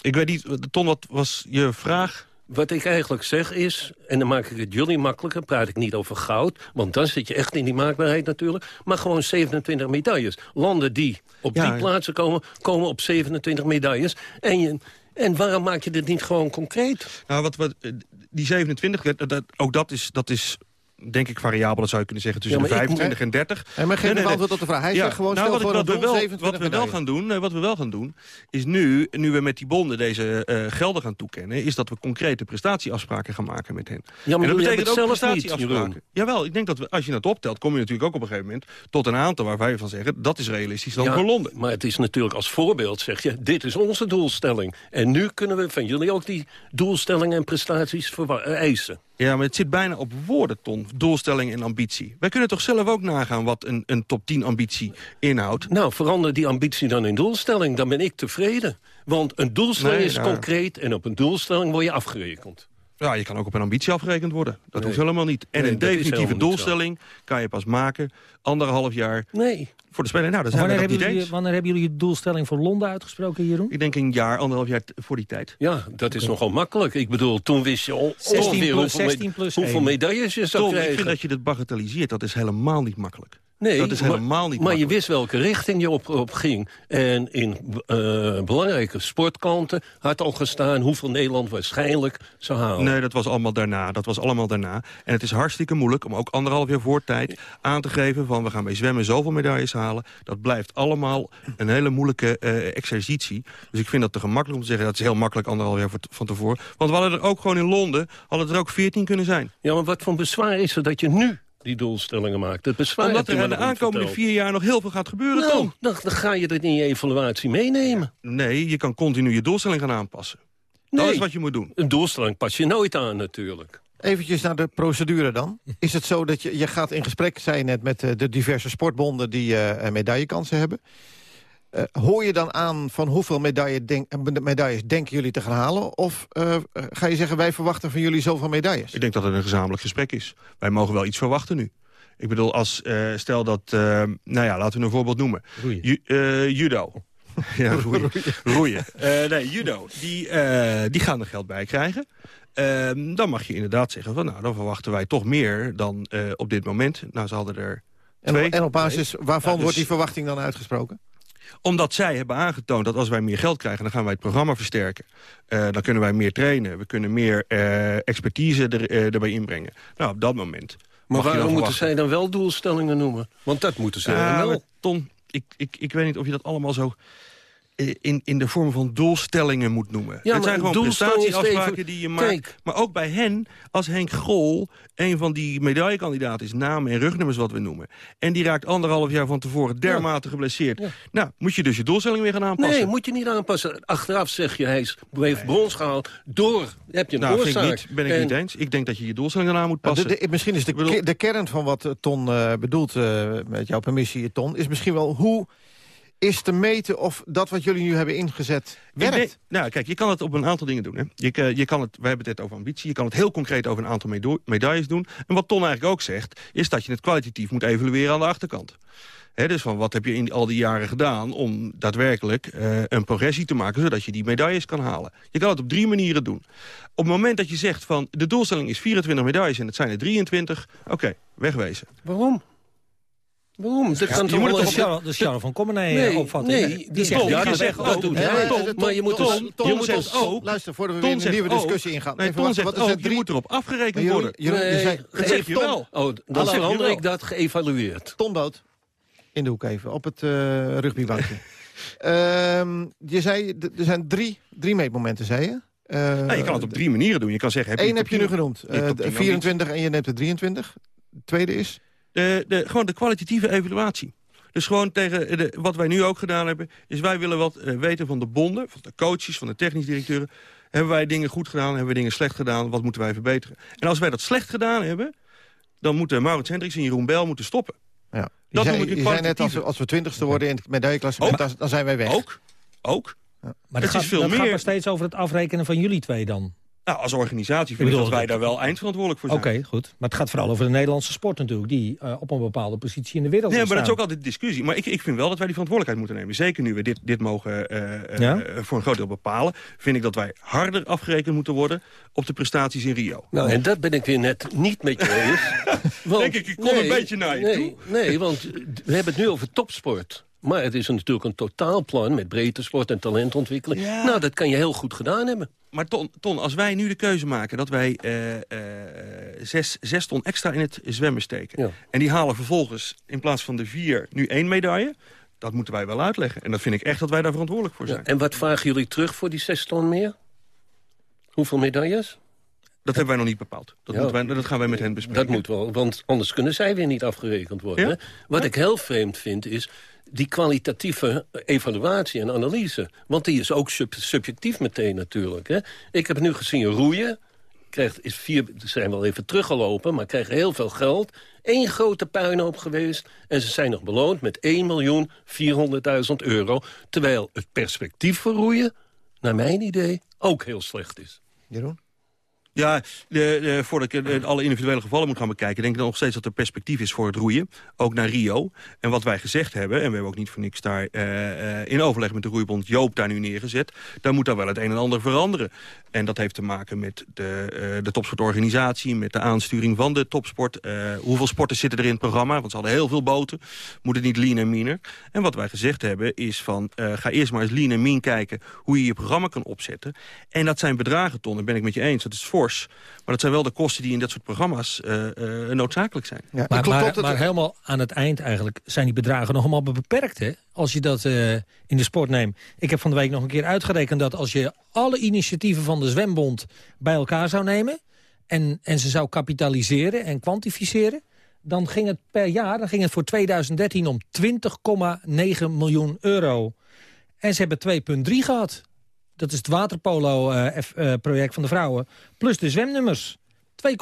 ik weet niet, Ton, wat was je vraag? Wat ik eigenlijk zeg is, en dan maak ik het jullie makkelijker... praat ik niet over goud, want dan zit je echt in die maakbaarheid natuurlijk... maar gewoon 27 medailles. Landen die op die plaatsen komen, komen op 27 medailles. En, je, en waarom maak je dit niet gewoon concreet? Nou, wat, wat, die 27, dat, ook dat is, dat is denk ik variabel, dat zou je kunnen zeggen, tussen de 25 en 30. En maar geen nee, nee, tot de vraag. Hij zegt gewoon, nou, stel wat, voor wat, we wel, wat we wel gaan doen, Wat we wel gaan doen, is nu, nu we met die bonden deze uh, gelden gaan toekennen... is dat we concrete prestatieafspraken gaan maken met hen. Ja, maar en dat betekent ook prestatieafspraken. Niet, Jawel, ik denk dat we, als je dat optelt, kom je natuurlijk ook op een gegeven moment... tot een aantal waar wij van zeggen, dat is realistisch dan voor Londen. Maar het is natuurlijk als voorbeeld, zeg je, dit is onze doelstelling. En nu kunnen we van jullie ook die doelstellingen en prestaties eisen. Ja, maar het zit bijna op woorden, Ton. Doelstelling en ambitie. Wij kunnen toch zelf ook nagaan wat een, een top 10 ambitie inhoudt? Nou, verander die ambitie dan in doelstelling. Dan ben ik tevreden. Want een doelstelling is nou... concreet en op een doelstelling word je afgerekend. Ja, je kan ook op een ambitie afgerekend worden. Dat nee. hoeft helemaal niet. En een definitieve doelstelling kan je pas maken anderhalf jaar nee. voor de speler. Nou, dat zijn wanneer, hebben jullie, wanneer hebben jullie je doelstelling voor Londen uitgesproken, Jeroen? Ik denk een jaar, anderhalf jaar voor die tijd. Ja, dat is nogal makkelijk. Ik bedoel, toen wist je al 16 plus, hoeveel, 16 plus hoeveel medailles je zou krijgen. Ik vind dat je dit bagatelliseert. Dat is helemaal niet makkelijk. Nee, dat is helemaal niet Maar je wist welke richting je op, op ging. En in uh, belangrijke sportkanten had al gestaan... hoeveel Nederland waarschijnlijk zou halen. Nee, dat was allemaal daarna. Dat was allemaal daarna. En het is hartstikke moeilijk om ook anderhalf jaar voor tijd aan te geven... van we gaan bij zwemmen zoveel medailles halen. Dat blijft allemaal een hele moeilijke uh, exercitie. Dus ik vind dat te gemakkelijk om te zeggen... dat is heel makkelijk anderhalf jaar van tevoren. Want we hadden er ook gewoon in Londen... hadden er ook veertien kunnen zijn. Ja, maar wat voor bezwaar is er dat je nu die doelstellingen maakt. Het bezwaar Omdat er in de aankomende vier jaar nog heel veel gaat gebeuren, nou, Dan, dan ga je dat in je evaluatie meenemen. Nee, je kan continu je doelstelling gaan aanpassen. Nee, dat is wat je moet doen. Een doelstelling pas je nooit aan natuurlijk. Eventjes naar de procedure dan. Is het zo dat je, je gaat in gesprek, zei je net, met eh, de diverse sportbonden die uh, medaillekansen hebben. Uh, hoor je dan aan van hoeveel medaille denk, medailles denken jullie te gaan halen? Of uh, ga je zeggen, wij verwachten van jullie zoveel medailles? Ik denk dat het een gezamenlijk gesprek is. Wij mogen wel iets verwachten nu. Ik bedoel, als, uh, stel dat, nou ja, laten we een voorbeeld noemen. Ju, judo. ja, roeien. roeien. nee, judo. Die, die gaan er geld bij krijgen. Ehm, dan mag je inderdaad zeggen van, nou, dan verwachten wij toch meer dan op dit moment. Nou, ze hadden er twee. En, en op basis waarvan dus wordt die verwachting dan uitgesproken? Omdat zij hebben aangetoond dat als wij meer geld krijgen... dan gaan wij het programma versterken. Uh, dan kunnen wij meer trainen. We kunnen meer uh, expertise er, uh, erbij inbrengen. Nou, op dat moment... Maar waarom moeten zij dan wel doelstellingen noemen? Want dat moeten ze wel. Ton, ik, ik, ik weet niet of je dat allemaal zo in, in de vorm van doelstellingen moet noemen. Ja, het zijn gewoon prestatieafspraken die je maakt. Maar ook bij hen, als Henk Grol, een van die medaillekandidaten is... namen en rugnummers wat we noemen... en die raakt anderhalf jaar van tevoren dermate geblesseerd... nou, moet je dus je doelstelling weer gaan aanpassen. Nee, moet je niet aanpassen. Achteraf zeg je, hij heeft brons gehaald. Door heb je een nou, oorzaak. Vind ik niet, ben ik niet eens. Ik denk dat je je doelstellingen aan moet nou, passen. de, misschien is de, de kern van wat Ton uh, bedoelt, uh, met jouw permissie, Ton... is misschien wel hoe is te meten of dat wat jullie nu hebben ingezet werkt? nou, kijk, je kan het op een aantal dingen doen. Hè. Je, je kan het, we hebben het over ambitie. Je kan het heel concreet over een aantal medailles doen. En wat Ton eigenlijk ook zegt, is dat je het kwalitatief moet evalueren aan de achterkant. dus van wat heb je in al die jaren gedaan om daadwerkelijk uh, een progressie te maken... zodat je die medailles kan halen. Je kan het op drie manieren doen. Op het moment dat je zegt van de doelstelling is 24 medailles en het zijn er 23... oké, wegwezen. Waarom? Waarom? Dat kan je moet het de Charles van Commenay nee, eh, opvatten. Nee, die zegt, ja, die zegt ook. Doet hij. Maar je moet dus... Zegt ook... Luister, voordat we weer een nieuwe discussie ingaan. Nee, Ton zegt ook, je moet erop afgerekend worden. Nee, dat zeg je wel. Oh, dan verander ik dat geëvalueerd. Tonboot. In de hoek even, op het uh, rugbybankje. um, je zei, er zijn drie, drie meetmomenten, zei je? Uh, nou, je kan het op drie manieren doen. Je kan zeggen, heb Eén heb je nu genoemd. Uh, 24 en je neemt de 23. De tweede is? De, de, gewoon de kwalitatieve evaluatie. Dus gewoon tegen de, wat wij nu ook gedaan hebben... is wij willen wat uh, weten van de bonden, van de coaches, van de technisch directeuren. Hebben wij dingen goed gedaan? Hebben we dingen slecht gedaan? Wat moeten wij verbeteren? En als wij dat slecht gedaan hebben... dan moeten Maurits Hendricks en Jeroen Bel moeten stoppen. Ja. Dat zei, noem ik een net, als we, als we twintigste worden in het medailleklassement, dan, dan zijn wij weg. Ook, ook. Maar Het dat, gaat, is veel dat gaat meer- maar steeds over het afrekenen van jullie twee dan. Nou, als organisatie vind ik dat wij dat- daar wel eindverantwoordelijk voor Oké, zijn. goed. Maar het gaat vooral over de Nederlandse sport natuurlijk... die eh, op een bepaalde positie in de wereld Nee, maar dat is ook altijd discussie. Maar ik, ik vind wel dat wij die verantwoordelijkheid moeten nemen. Zeker nu we dit, dit mogen eh, eh, Ja? voor een groot deel bepalen... vind ik dat wij harder afgerekend moeten worden op de prestaties in Rio. Nou, en dat ben ik weer net niet met je eens. Want- Denk ik, ik kom een beetje naar je nee, Nee, want we hebben het nu over topsport. Maar het is natuurlijk een totaalplan met breedte sport en talentontwikkeling. Ja. Nou, dat kan je heel goed gedaan hebben. Maar Ton, Ton, als wij nu de keuze maken dat wij eh, eh, zes, zes ton extra in het zwemmen steken... en die halen vervolgens in plaats van de vier nu één medaille... dat moeten wij wel uitleggen. En dat vind ik echt dat wij daar verantwoordelijk voor zijn. En wat vragen jullie terug voor die zes ton meer? Hoeveel medailles? Dat hebben wij nog niet bepaald. Dat, Ja. wij, dat gaan wij met hen bespreken. Dat moet wel, want anders kunnen zij weer niet afgerekend worden. Ja? Wat ik heel vreemd vind is die kwalitatieve evaluatie en analyse. Want die is ook sub- subjectief meteen natuurlijk. Hè? Ik heb nu gezien roeien. Krijgt, is vier, zijn wel even teruggelopen, maar krijgen heel veel geld. Eén grote puinhoop geweest. En ze zijn nog beloond met 1 miljoen 400.000 euro. Terwijl het perspectief voor roeien, naar mijn idee, ook heel slecht is. Jeroen? Ja, voordat ik alle individuele gevallen moet gaan bekijken... denk ik dan nog steeds dat er perspectief is voor het roeien. Ook naar Rio. En wat wij gezegd hebben, en we hebben ook niet voor niks daar... eh, eh, in overleg met de roeibond Joop daar nu neergezet... daar moet daar wel het een en ander veranderen. En dat heeft te maken met de, eh, de topsportorganisatie... met de aansturing van de topsport. Hoeveel sporters zitten er in het programma? Want ze hadden heel veel boten. Moet het niet lean en meaner? En wat wij gezegd hebben is van... ga eerst maar eens lean en mean kijken... hoe je je programma kan opzetten. En dat zijn bedragen, Ton, daar ben ik met je eens. Dat is fors. Maar dat zijn wel de kosten die in dat soort programma's eh, eh, noodzakelijk zijn. maar, maar, maar helemaal aan het eind eigenlijk zijn die bedragen nog allemaal beperkt. Hè? Als je dat eh, in de sport neemt. Ik heb van de week nog een keer uitgerekend dat als je alle initiatieven van de Zwembond bij elkaar zou nemen... en, en ze zou kapitaliseren en kwantificeren... dan ging het per jaar dan ging het voor 2013 om 20,9 miljoen euro. En ze hebben 2,3 gehad. Dat is het waterpolo-project van de vrouwen. Plus de zwemnummers. 2,3.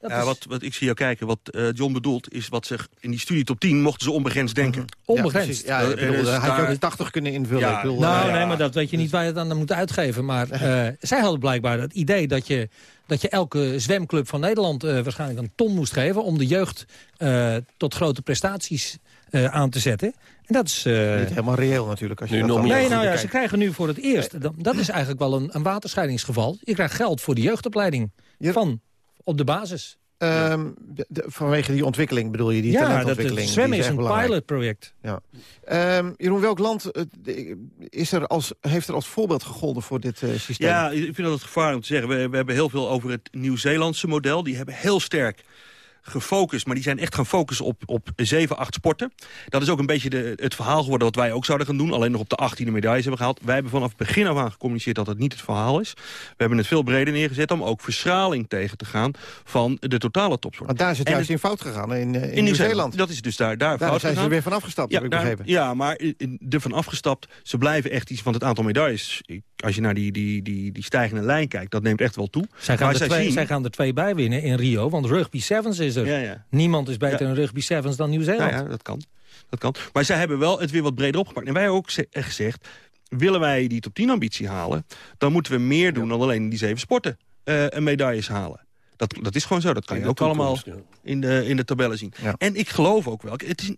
Dat Ja, is wat, wat ik zie jou kijken, wat eh, John bedoelt... is wat zich in die studie top 10 mochten ze onbegrensd denken. onbegrensd. Ja, ik bedoel, Er had je ook daar- de 80 kunnen invullen. Ja, ik bedoel, Nou, eh, nee, maar dat weet je niet waar je het aan moet uitgeven. Maar eh, zij hadden blijkbaar het idee dat je, dat je elke zwemclub van Nederland... eh, waarschijnlijk een ton moest geven... om de jeugd eh, tot grote prestaties eh, aan te zetten. En dat is... eh, Niet helemaal reëel natuurlijk. Als je Nu dat nog dan meer. Nee, nou ja, ze krijgen nu voor het eerst... Dat, dat is eigenlijk wel een, een waterscheidingsgeval. Je krijgt geld voor de jeugdopleiding van op de basis. Ehm, de- de- vanwege die ontwikkeling bedoel je, die ja, dat, talentontwikkeling. het zwemmen is een belangrijk. pilotproject. Ja. Ehm, Jeroen, welk land eh, is er als, heeft er als voorbeeld gegolden voor dit eh, systeem? Ja, ik vind dat het gevaarlijk om te zeggen. We, we hebben heel veel over het Nieuw-Zeelandse model. Die hebben heel sterk gefocust, maar die zijn echt gaan focussen op, op 7, 8 sporten. Dat is ook een beetje de, het verhaal geworden wat wij ook zouden gaan doen. Alleen nog op de 18e medailles hebben gehaald. Wij hebben vanaf het begin af aan gecommuniceerd dat het niet het verhaal is. We hebben het veel breder neergezet om ook verschraling tegen te gaan van de totale topsport. Want daar is het juist het- in fout gegaan, in, eh, in, in Nieuw-Zeeland. Dat is dus daar, daar, Daar fout zijn ze weer van afgestapt, heb ik daar- begrepen. Ja, maar eh, er van afgestapt. Ze blijven echt iets van het aantal medailles. Als je naar die, die, die, die stijgende lijn kijkt, dat neemt echt wel toe. Zij gaan, Maar er zij twee, zien- zij gaan er twee bij winnen in Rio, want rugby sevens is Ja, ja. Niemand is beter Ja. in rugby sevens dan Nieuw-Zeeland. Ja, ja, dat kan. dat kan. Maar zij hebben wel het weer wat breder opgepakt. En wij hebben ook eh, gezegd, willen wij die top 10 ambitie halen... dan moeten we meer doen dan alleen in die zeven sporten eh, een medailles halen. Dat, dat is gewoon zo. Dat kan je ook allemaal in de, in de tabellen zien. En ik geloof ook wel... Het is,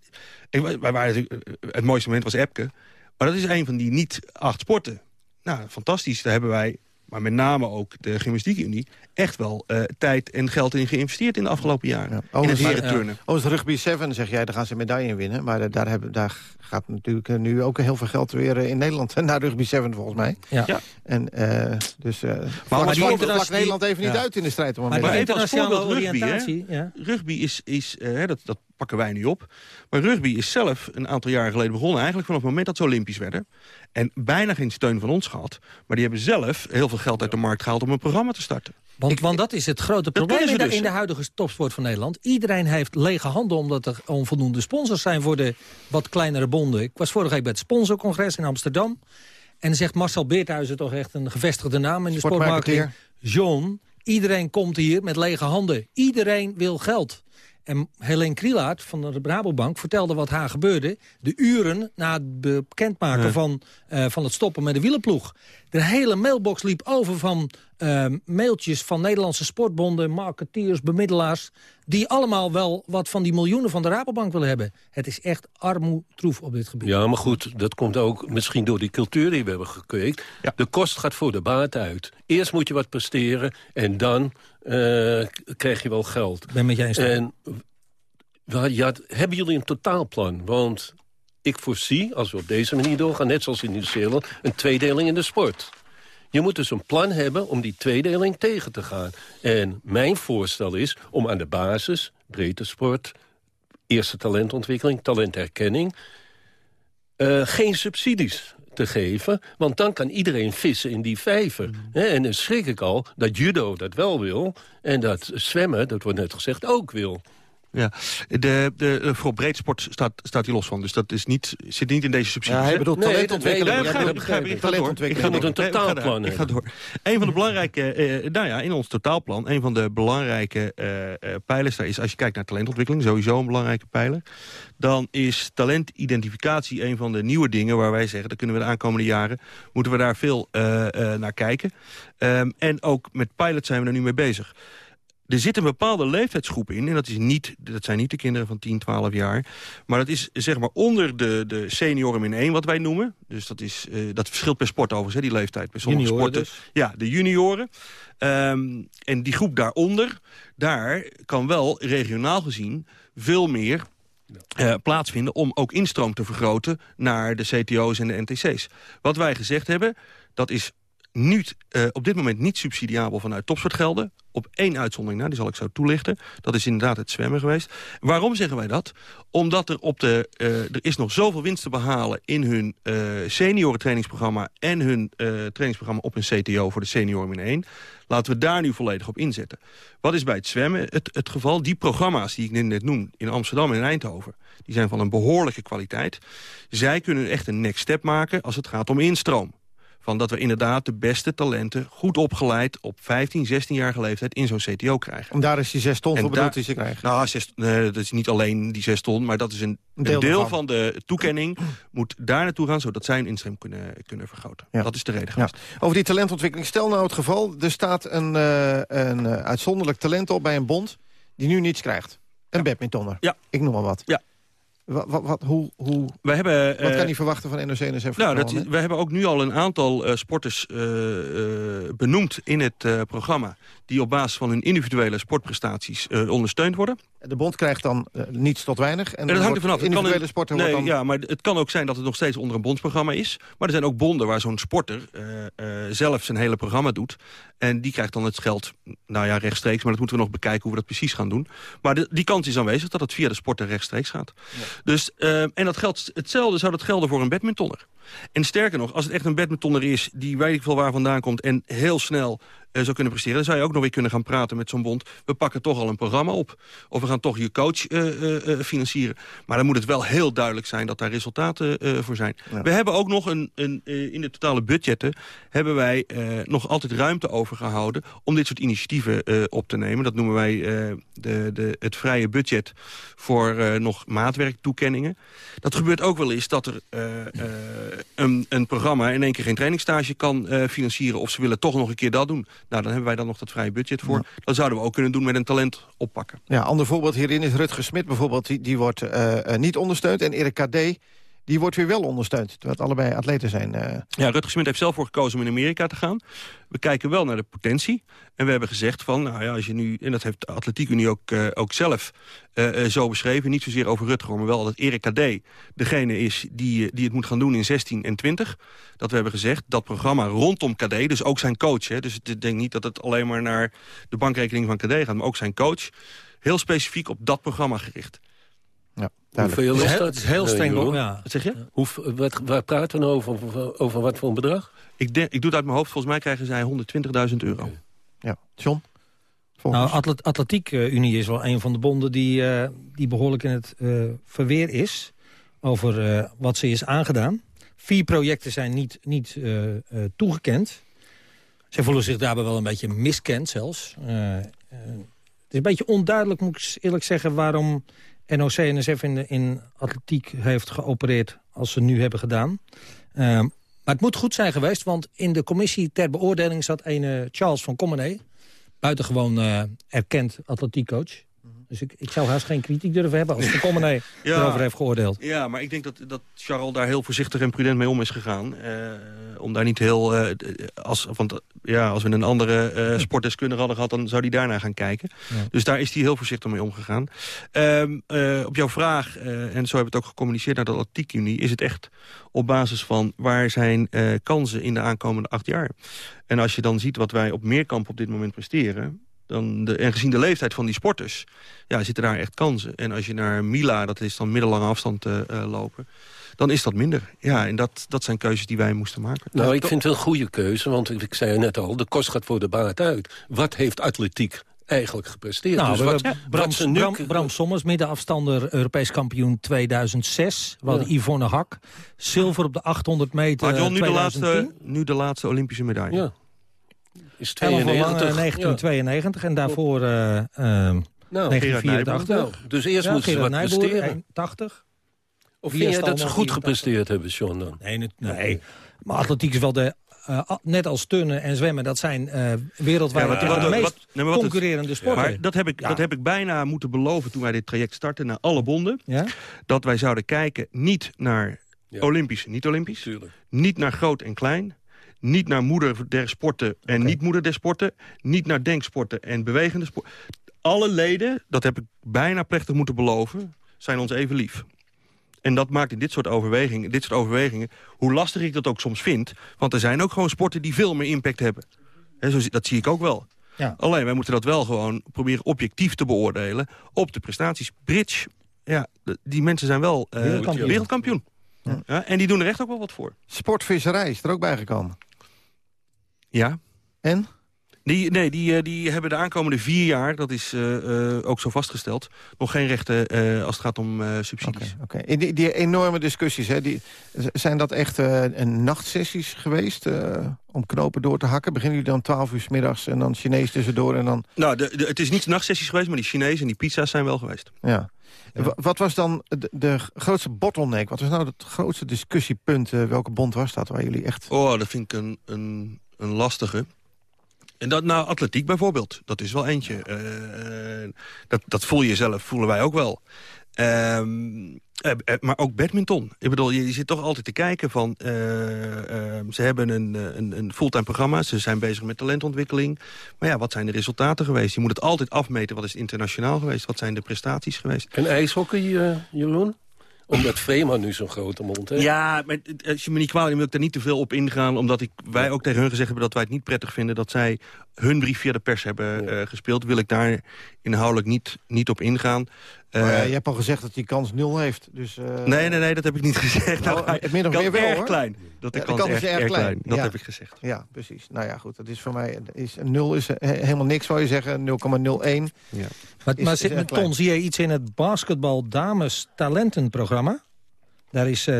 ik, wij waren, eh, het mooiste moment was Epke. Maar dat is een van die niet acht sporten. Nou, fantastisch. Daar hebben wij, maar met name ook de Gymnastiekunie... echt wel eh, tijd en geld in geïnvesteerd in de afgelopen jaren. Oh, in het maar- herenturnen. Oh, het rugby 7, zeg jij, daar gaan ze een medaille in winnen. Maar eh, daar, hebben, daar gaat natuurlijk eh, nu ook heel veel geld weer in Nederland naar rugby 7 volgens mij. Ja. Ja. En eh, dus... eh maar maar die vlak Nederland even niet ja. uit in de strijd om een Maar die even als voorbeeld rugby, hè? Ja. Rugby is, is hè, dat, dat pakken wij nu op. Maar rugby is zelf een aantal jaren geleden begonnen. Eigenlijk vanaf het moment dat ze Olympisch werden. En bijna geen steun van ons gehad. Maar die hebben zelf heel veel geld uit de markt gehaald om een programma te starten. Want, want dat is het grote probleem in de, dus. in de huidige topsport van Nederland. Iedereen heeft lege handen omdat er onvoldoende sponsors zijn voor de wat kleinere bonden. Ik was vorige week bij het sponsorcongres in Amsterdam. En zegt Marcel Beerthuizen toch echt een gevestigde naam in de sportmarketing. John, iedereen komt hier met lege handen. Iedereen wil geld. En Helene Krielaert van de Rabobank vertelde wat haar gebeurde... de uren na het bekendmaken Ja. van, eh, van het stoppen met de wielenploeg. De hele mailbox liep over van eh, mailtjes van Nederlandse sportbonden... marketeers, bemiddelaars... die allemaal wel wat van die miljoenen van de Rabobank willen hebben. Het is echt armoedroef op dit gebied. Ja, maar goed, dat komt ook misschien door die cultuur die we hebben gekweekt. De kost gaat voor de baat uit. Eerst moet je wat presteren en dan eh, krijg je wel geld. Ben met jij eens. En ja, hebben jullie een totaalplan? Want ik voorzie, als we op deze manier doorgaan... net zoals in Nieuw-Zeeland, een tweedeling in de sport. Je moet dus een plan hebben om die tweedeling tegen te gaan. En mijn voorstel is om aan de basis, breedte sport... eerste talentontwikkeling, talentherkenning... eh, geen subsidies te geven, want dan kan iedereen vissen in die vijver. Hè, en dan schrik ik al dat judo dat wel wil... en dat zwemmen, dat wordt net gezegd, ook wil. Ja, de, de, eh, voor breedsport staat, staat hij los van. Dus dat is niet, zit niet in deze subsidies. Ja, hij bedoelt Nee, talentontwikkeling. ik. Dat begrijp begrijp ik. Talentontwikkeling. Moet een Ik ga door. totaalplan Ik ga door. Een van de belangrijke, eh, nou ja, in ons totaalplan, een van de belangrijke eh, eh, pijlers daar is, als je kijkt naar talentontwikkeling, sowieso een belangrijke pijler, dan is talentidentificatie een van de nieuwe dingen waar wij zeggen, dat kunnen we de aankomende jaren, moeten we daar veel eh, eh, naar kijken. Ehm, en ook met pilot zijn we er nu mee bezig. Er zit een bepaalde leeftijdsgroep in. En dat, is niet, dat zijn niet de kinderen van 10, 12 jaar. Maar dat is zeg maar onder de, de senioren min 1 wat wij noemen. Dus dat, is, eh, dat verschilt per sport overigens, hè, die leeftijd. Bij sommige Junioren sporten. dus. Ja, de junioren. Ehm, en die groep daaronder, daar kan wel regionaal gezien veel meer eh, plaatsvinden... om ook instroom te vergroten naar de CTO's en de NTC's. Wat wij gezegd hebben, dat is niet, eh, op dit moment niet subsidiabel vanuit topsportgelden. Op één uitzondering die zal ik zo toelichten. Dat is inderdaad het zwemmen geweest. Waarom zeggen wij dat? Omdat er, op de, eh, er is nog zoveel winst te behalen in hun eh senioren trainingsprogramma... en hun eh, trainingsprogramma op een CTO voor de senioren min 1. Laten we daar nu volledig op inzetten. Wat is bij het zwemmen het, het geval? Die programma's die ik net noem in Amsterdam en in Eindhoven... die zijn van een behoorlijke kwaliteit. Zij kunnen echt een next step maken als het gaat om instroom van dat we inderdaad de beste talenten... goed opgeleid op 15, 16-jarige leeftijd in zo'n CTO krijgen. En daar is die zes ton En voor bedoeld die ze krijgen. Nou, zes, nee, dat is niet alleen die zes ton, maar dat is een, een deel van de toekenning... moet daar naartoe gaan, zodat zij hun instroom kunnen, kunnen vergroten. Ja. Dat is de reden Ja. Over die talentontwikkeling. Stel nou het geval, er staat een, eh, een eh, uitzonderlijk talent op bij een bond... die nu niets krijgt. Een badmintonner. Ja. Ik noem maar wat. Ja. Wat, wat, wat, hoe, hoe, Wij hebben, wat eh, kan hij verwachten van NOC NSF? Nou, dat, we hebben ook nu al een aantal eh, sporters eh, eh, benoemd in het eh, programma... die op basis van hun individuele sportprestaties eh, ondersteund worden. De bond krijgt dan eh, niets tot weinig. En, En dat hangt er vanaf. Het kan Individuele een- sporten nee, dan... Ja, maar het kan ook zijn dat het nog steeds onder een bondsprogramma is. Maar er zijn ook bonden waar zo'n sporter eh, eh, zelf zijn hele programma doet. En die krijgt dan het geld, nou ja, rechtstreeks. Maar dat moeten we nog bekijken hoe we dat precies gaan doen. Maar de- die kans is aanwezig dat het via de sporter rechtstreeks gaat. Dus, eh, en dat geldt, hetzelfde zou dat gelden voor een badmintonner. En sterker nog, als het echt een badmintonner is... die weet ik veel waar vandaan komt en heel snel eh, zou kunnen presteren... dan zou je ook nog weer kunnen gaan praten met zo'n bond. We pakken toch al een programma op. Of we gaan toch je coach eh, eh, eh, financieren. Maar dan moet het wel heel duidelijk zijn dat daar resultaten eh, voor zijn. We hebben ook nog een, een, eh, in de totale budgetten... hebben wij eh, nog altijd ruimte overgehouden... om dit soort initiatieven eh, op te nemen. Dat noemen wij eh, de, de, het vrije budget voor eh, nog maatwerktoekenningen. Dat gebeurt ook wel eens dat er eh, eh, een, een programma... in één keer geen trainingstage kan eh, financieren... of ze willen toch nog een keer dat doen. Nou, dan hebben wij dan nog dat vrije budget voor. Dat zouden we ook kunnen doen met een talent oppakken. Ja, ander voorbeeld hierin is Rutger Smit bijvoorbeeld. Die, die wordt eh, eh, niet ondersteund. En Erik KD, die wordt weer wel ondersteund. Terwijl allebei atleten zijn. eh. Ja, Rutger Smit heeft zelf voor gekozen om in Amerika te gaan. We kijken wel naar de potentie. En we hebben gezegd van, nou ja, als je nu... en dat heeft de Atletiek Unie ook, eh, ook zelf eh, zo beschreven. Niet zozeer over Rutger, maar wel dat Erik KD degene is die, die het moet gaan doen in 16 en 20. Dat we hebben gezegd, dat programma rondom KD, dus ook zijn coach... Hè, dus ik denk niet dat het alleen maar naar de bankrekening van KD gaat... maar ook zijn coach, heel specifiek op dat programma gericht. Hoeveel Het is dat? het is heel eh, streng, ja. Wat zeg je? Hoe, wat, waar praten we nou over, over, over wat voor een bedrag? Ik, denk, ik doe het uit mijn hoofd, volgens mij krijgen zij 120.000 euro. Ja, John? Nou, Atlet Atletiek eh, Unie is wel een van de bonden die, eh, die behoorlijk in het eh, verweer is... over eh, wat ze is aangedaan Vier projecten zijn niet, niet uh, uh, toegekend. Ze voelen zich daarbij wel een beetje miskend zelfs. Uh, het is een beetje onduidelijk, moet ik eerlijk zeggen... waarom NOC-NSF in, in atletiek heeft geopereerd als ze nu hebben gedaan. maar het moet goed zijn geweest, want in de commissie ter beoordeling... zat een Charles van Commenay, buitengewoon erkend atletiekcoach... Dus ik, ik zou haast geen kritiek durven hebben als de Commoné ja, erover heeft geoordeeld. Ja, maar ik denk dat, dat Charles daar heel voorzichtig en prudent mee om is gegaan. Uh, om daar niet heel... Uh, als, want ja, als we een andere uh, sportdeskundige hadden gehad... dan zou die daarna gaan kijken. Ja. Dus daar is hij heel voorzichtig mee omgegaan. Um, op jouw vraag, en zo hebben we het ook gecommuniceerd naar de Atletiekunie... is het echt op basis van waar zijn kansen in de aankomende acht jaar. En als je dan ziet wat wij op Meerkamp op dit moment presteren dan de, en gezien de leeftijd van die sporters, ja, zitten daar echt kansen. En als je naar Mila, dat is dan middellange afstand uh, lopen dan is dat minder. Ja, en dat, dat zijn keuzes die wij moesten maken. Nou, ik vind het een goede keuze, want ik zei net al... de kost gaat voor de baat uit. Wat heeft atletiek eigenlijk gepresteerd. Nou, dus wat, Bram, wat nu... Bram, Bram Sommers, middenafstander, Europees kampioen 2006. We hadden ja. Yvonne Hak, zilver op de 800 meter Maar John, nu, de laatste, nu de laatste Olympische medaille. Ja is 92. 1992 en daarvoor uh, uh, nou, 1984. Nou, dus eerst ja, moeten ze wat Nijboer, presteren. 80. Of vind je dat ze goed gepresteerd hebben, John, dan? Nee, nee. maar atletiek is wel de... Uh, net als turnen en zwemmen, dat zijn uh, wereldwijd ja, wat, de meest wat, nee, wat concurrerende sporten. Maar dat heb, ik, ja. dat heb ik bijna moeten beloven toen wij dit traject starten... naar alle bonden. Ja? Dat wij zouden kijken niet naar Olympisch en niet-Olympisch. Niet naar groot en klein niet naar moeder der sporten en okay. niet moeder der sporten. Niet naar denksporten en bewegende sporten. Alle leden, dat heb ik bijna plechtig moeten beloven, zijn ons even lief. En dat maakt in dit soort overwegingen, dit soort overwegingen hoe lastig ik dat ook soms vind... want er zijn ook gewoon sporten die veel meer impact hebben. He, zo, dat zie ik ook wel. Ja. Alleen, wij moeten dat wel gewoon proberen objectief te beoordelen... op de prestaties. Bridge, ja, die mensen zijn wel uh, wereldkampioen. wereldkampioen. Ja. Ja, en die doen er echt ook wel wat voor. Sportvisserij is er ook bij gekomen. Ja. En? Die, nee, die, eh, die hebben de aankomende vier jaar, dat is uh, uh, ook zo vastgesteld... nog geen rechten als het gaat om subsidies. Oké. Okay, okay. Die, die, enorme discussies, hè, die, zijn dat echt een nachtsessies geweest... om knopen door te hakken? Beginnen jullie dan 12 uur s middags en dan Chinees tussendoor? En dan... Nou, de, de, het is niet nachtsessies geweest, maar die Chinees en die pizza's zijn wel geweest. Ja. ja. Wat was dan de, de, grootste bottleneck? Wat was nou het grootste discussiepunt? welke bond was dat waar jullie echt... Oh, dat vind ik een... een een lastige. En dat, nou, atletiek bijvoorbeeld, dat is wel eentje. Uh, dat, dat voel je zelf, voelen wij ook wel. Uh, maar ook badminton. Ik bedoel, je, zit toch altijd te kijken van... Uh, ze hebben een, een, een fulltime programma, ze zijn bezig met talentontwikkeling. Maar ja, wat zijn de resultaten geweest? Je moet het altijd afmeten, wat is internationaal geweest? Wat zijn de prestaties geweest? En ijshockey, Jeroen? Omdat Vreeman nu zo'n grote mond heeft. Ja, maar als je me niet kwalijk wil ik er niet te veel op ingaan. Omdat ik, wij ook tegen hun gezegd hebben dat wij het niet prettig vinden... dat zij hun brief via de pers hebben ja. uh, gespeeld. Wil ik daar inhoudelijk niet, niet op ingaan. Uh, ja, je hebt al gezegd dat hij kans nul heeft. Dus, uh... Nee, nee, nee, dat heb ik niet gezegd. Nou, nou, meer wel, erg hoor. klein. Dat de ja, kans, kans is erg, erg klein. Dat ja. heb ik gezegd. Ja, precies. Nou ja, goed. Dat is voor mij... Is, nul is helemaal niks, zou je zeggen. 0,01. Ja. Maar, is, maar is, is Ton, zie je iets in het basketbal dames talentenprogramma? Daar is, uh,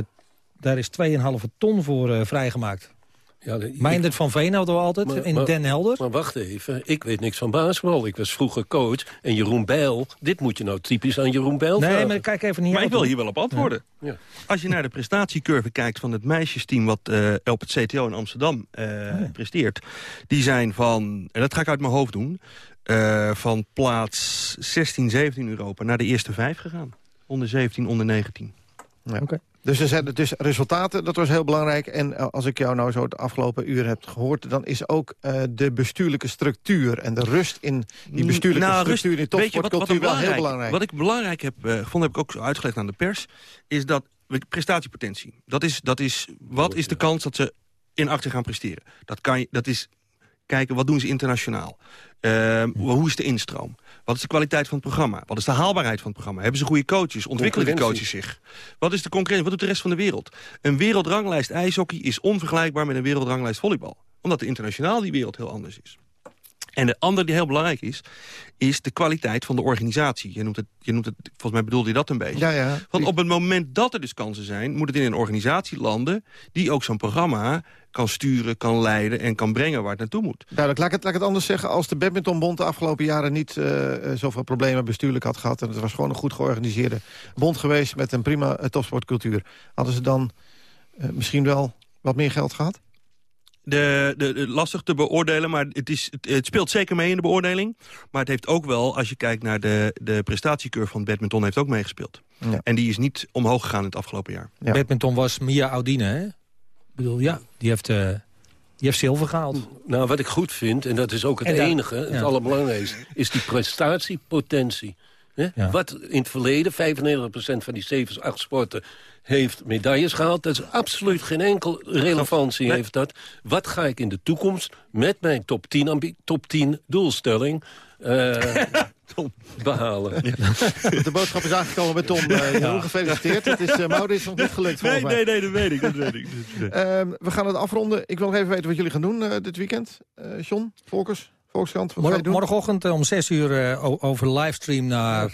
daar is 2,5 ton voor uh, vrijgemaakt. Ja, Meindert van Veen hadden we altijd, maar, in maar, Den Helder. Maar wacht even, ik weet niks van basketbal. Ik was vroeger coach. En Jeroen Bijl, dit moet je nou typisch aan Jeroen Bijl Nee, vragen. maar kijk even niet Maar ik wil hier wel op antwoorden. Ja. Ja. Als je naar de prestatiecurve kijkt van het meisjesteam... wat uh, op het CTO in Amsterdam uh, oh ja. presteert... die zijn van, en dat ga ik uit mijn hoofd doen... Uh, van plaats 16, 17 Europa naar de eerste vijf gegaan. Onder 17, onder 19. Ja. Okay. Dus er zijn dus resultaten, dat was heel belangrijk. En uh, als ik jou nou zo het afgelopen uur heb gehoord... dan is ook uh, de bestuurlijke structuur en de rust in die bestuurlijke nou, structuur... in topsportcultuur wel heel belangrijk. Wat ik belangrijk heb uh, gevonden, heb ik ook uitgelegd aan de pers... is dat prestatiepotentie. Dat is, dat is, wat is de kans dat ze in achter gaan presteren? Dat, kan je, dat is kijken, wat doen ze internationaal? Uh, hoe is de instroom? Wat is de kwaliteit van het programma? Wat is de haalbaarheid van het programma? Hebben ze goede coaches? Ontwikkelen die coaches zich? Wat is de concurrentie? Wat doet de rest van de wereld? Een wereldranglijst ijshockey is onvergelijkbaar met een wereldranglijst volleybal. Omdat de internationaal die wereld heel anders is. En de andere die heel belangrijk is, is de kwaliteit van de organisatie. Je noemt het, je noemt het volgens mij bedoelde je dat een beetje. Ja, ja. Want op het moment dat er dus kansen zijn... moet het in een organisatie landen die ook zo'n programma kan sturen, kan leiden... en kan brengen waar het naartoe moet. Duidelijk. Laat ik het, laat ik het anders zeggen. Als de badmintonbond de afgelopen jaren niet uh, zoveel problemen bestuurlijk had gehad... en het was gewoon een goed georganiseerde bond geweest... met een prima uh, topsportcultuur... hadden ze dan uh, misschien wel wat meer geld gehad? De, de, de, lastig te beoordelen, maar het, is, het, het, speelt zeker mee in de beoordeling. Maar het heeft ook wel, als je kijkt naar de, de prestatiecurve van badminton... heeft ook meegespeeld. Ja. En die is niet omhoog gegaan in het afgelopen jaar. Ja. Badminton was Mia Audine, hè? Ik bedoel, ja, die heeft... Uh... Die heeft zilver gehaald. Nou, wat ik goed vind, en dat is ook het en enige, ja. het allerbelangrijkste... is die prestatiepotentie. Ja. Wat in het verleden, 95% van die 7, 8 sporten heeft medailles gehaald. Dat is absoluut geen enkel relevantie nee. heeft dat. Wat ga ik in de toekomst met mijn top 10, top 10 doelstelling... Uh, behalen. Ja. De boodschap is aangekomen bij Tom. Uh, ja. gefeliciteerd. Het is uh, Maurits nog niet gelukt nee, nee, nee, dat weet ik. Dat weet ik. uh, we gaan het afronden. Ik wil nog even weten wat jullie gaan doen dit weekend. John, Volkers, Volkskrant, wat Morgen, doen? Morgenochtend om 6 uur over livestream naar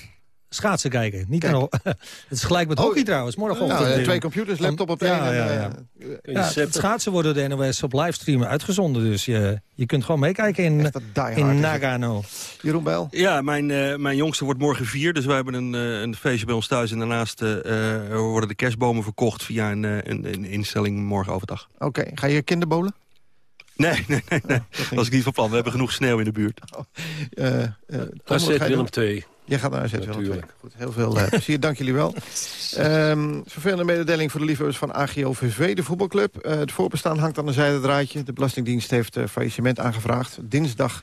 schaatsen kijken. Niet al, het is gelijk met hockey oh, trouwens, morgenochtend. Nou, twee computers, laptop op één. Ja, ja, ja. ja, het schaatsen worden de NOS op livestreamen uitgezonden. Dus je, je kunt gewoon meekijken in, in Nagano. Jeroen Bijl? Ja, mijn, uh, mijn jongste wordt morgen vier. Dus wij hebben een, uh, een feestje bij ons thuis. En daarnaast uh, worden de kerstbomen verkocht via een, een, een instelling morgen overdag. Oké, okay. ga je kinderbolen? Nee, nee, nee. nee. dat was ik niet van plan. We hebben genoeg sneeuw in de buurt. Oh. Uh, uh, AZ Willem 2. Jij gaat naar AZ Willem 2. Goed, heel veel uh, plezier. Dank jullie wel. Um, vervelende mededeling voor de liefhebbers van AGOVV, de voetbalclub. Uh, het voorbestaan hangt aan een zijdendraadje. De Belastingdienst heeft uh, faillissement aangevraagd. Dinsdag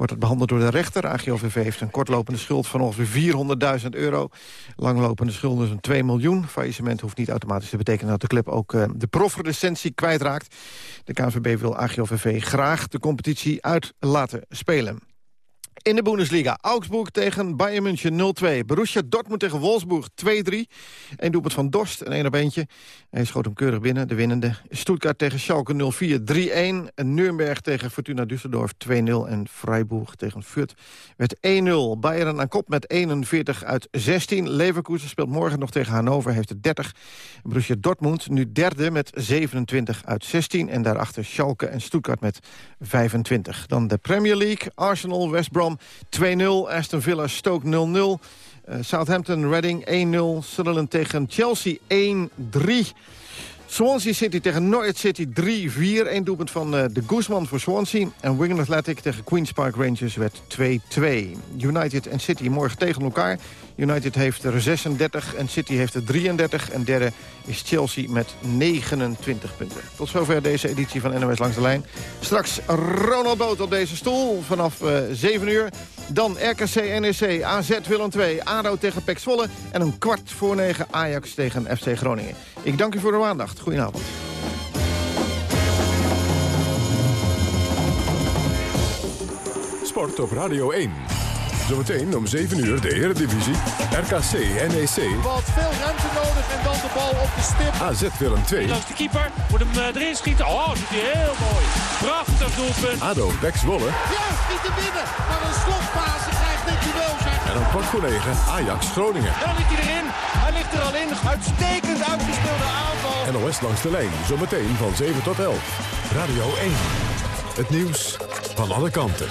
wordt het behandeld door de rechter. AGOVV heeft een kortlopende schuld van ongeveer 400.000 euro. Langlopende schulden is een 2 miljoen. Faillissement hoeft niet automatisch te betekenen dat de club ook uh, de profrecensie kwijtraakt. De KNVB wil AGOVV graag de competitie uit laten spelen. In de Bundesliga. Augsburg tegen Bayern München 0-2. Borussia Dortmund tegen Wolfsburg 2-3. Eén doelpunt van Dorst, een één op eentje. Hij schoot hem keurig binnen, de winnende. Stuttgart tegen Schalke 0-4, 3-1. Nürnberg tegen Fortuna Düsseldorf 2-0. En Freiburg tegen Fürth werd 1-0. Bayern aan kop met 41 uit 16. Leverkusen speelt morgen nog tegen Hannover, heeft het 30. Borussia Dortmund nu derde met 27 uit 16. En daarachter Schalke en Stuttgart met 25. Dan de Premier League. Arsenal, West Brom 2-0. Aston Villa, Stoke 0-0. Uh, Southampton, Reading 1-0. Sunderland tegen Chelsea 1-3. Swansea City tegen Norwich City 3-4. Eén doelpunt van uh, de Guzman voor Swansea. En Wigan Athletic tegen Queen's Park Rangers werd 2-2. United en City morgen tegen elkaar. United heeft er 36 en City heeft er 33. En derde is Chelsea met 29 punten. Tot zover deze editie van NOS Langs de Lijn. Straks Ronald Boot op deze stoel vanaf uh, 7 uur. Dan RKC NEC, AZ Willem 2, ADO tegen Pek Zwolle... en een kwart voor negen Ajax tegen FC Groningen. Ik dank u voor uw aandacht. Goedenavond. Sport op Radio 1. Zometeen om 7 uur de Eredivisie. RKC NEC. Wat veel ruimte nodig en dan de bal op de stip. AZ Willem 2. Langs de keeper. Moet hem uh, erin schieten. Oh, dat doet hij heel mooi. Prachtig doelpunt. ADO Bek Zwolle. Ja, niet te binnen. Maar een slotfase krijgt Nicky Wilzer. En voor 9 Ajax Groningen. Dan ligt hij erin. Hij ligt er al in. Uitstekend uitgespeelde aanval. NOS langs de lijn. Zometeen van 7 tot 11. Radio 1. Het nieuws van alle kanten.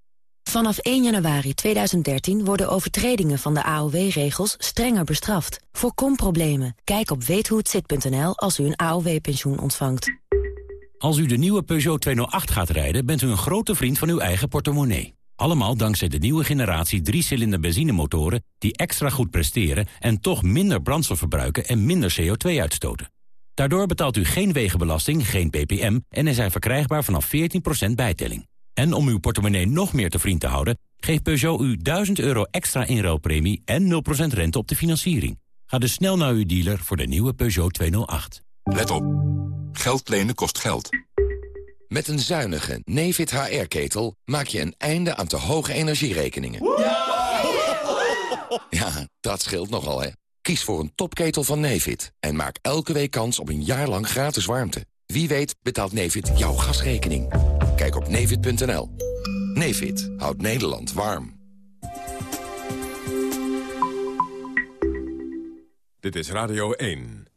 Vanaf 1 januari 2013 worden overtredingen van de AOW-regels strenger bestraft. Voorkom problemen. Kijk op weethohetzit.nl als u een AOW-pensioen ontvangt. Als u de nieuwe Peugeot 208 gaat rijden, bent u een grote vriend van uw eigen portemonnee. Allemaal dankzij de nieuwe generatie 3-cilinder benzinemotoren... die extra goed presteren en toch minder brandstof verbruiken en minder CO2 uitstoten. Daardoor betaalt u geen wegenbelasting, geen ppm... en er zijn verkrijgbaar vanaf 14% bijtelling. En om uw portemonnee nog meer te vriend te houden... geeft Peugeot u 1000 euro extra inruilpremie en 0% rente op de financiering. Ga dus snel naar uw dealer voor de nieuwe Peugeot 208. Let op. Geld lenen kost geld. Met een zuinige Nefit HR-ketel maak je een einde aan te hoge energierekeningen. Ja, dat scheelt nogal, hè. Kies voor een topketel van Nefit en maak elke week kans op een jaar lang gratis warmte. Wie weet betaalt Nefit jouw gasrekening. Kijk op nefit.nl. Nefit houdt Nederland warm. Dit is Radio 1.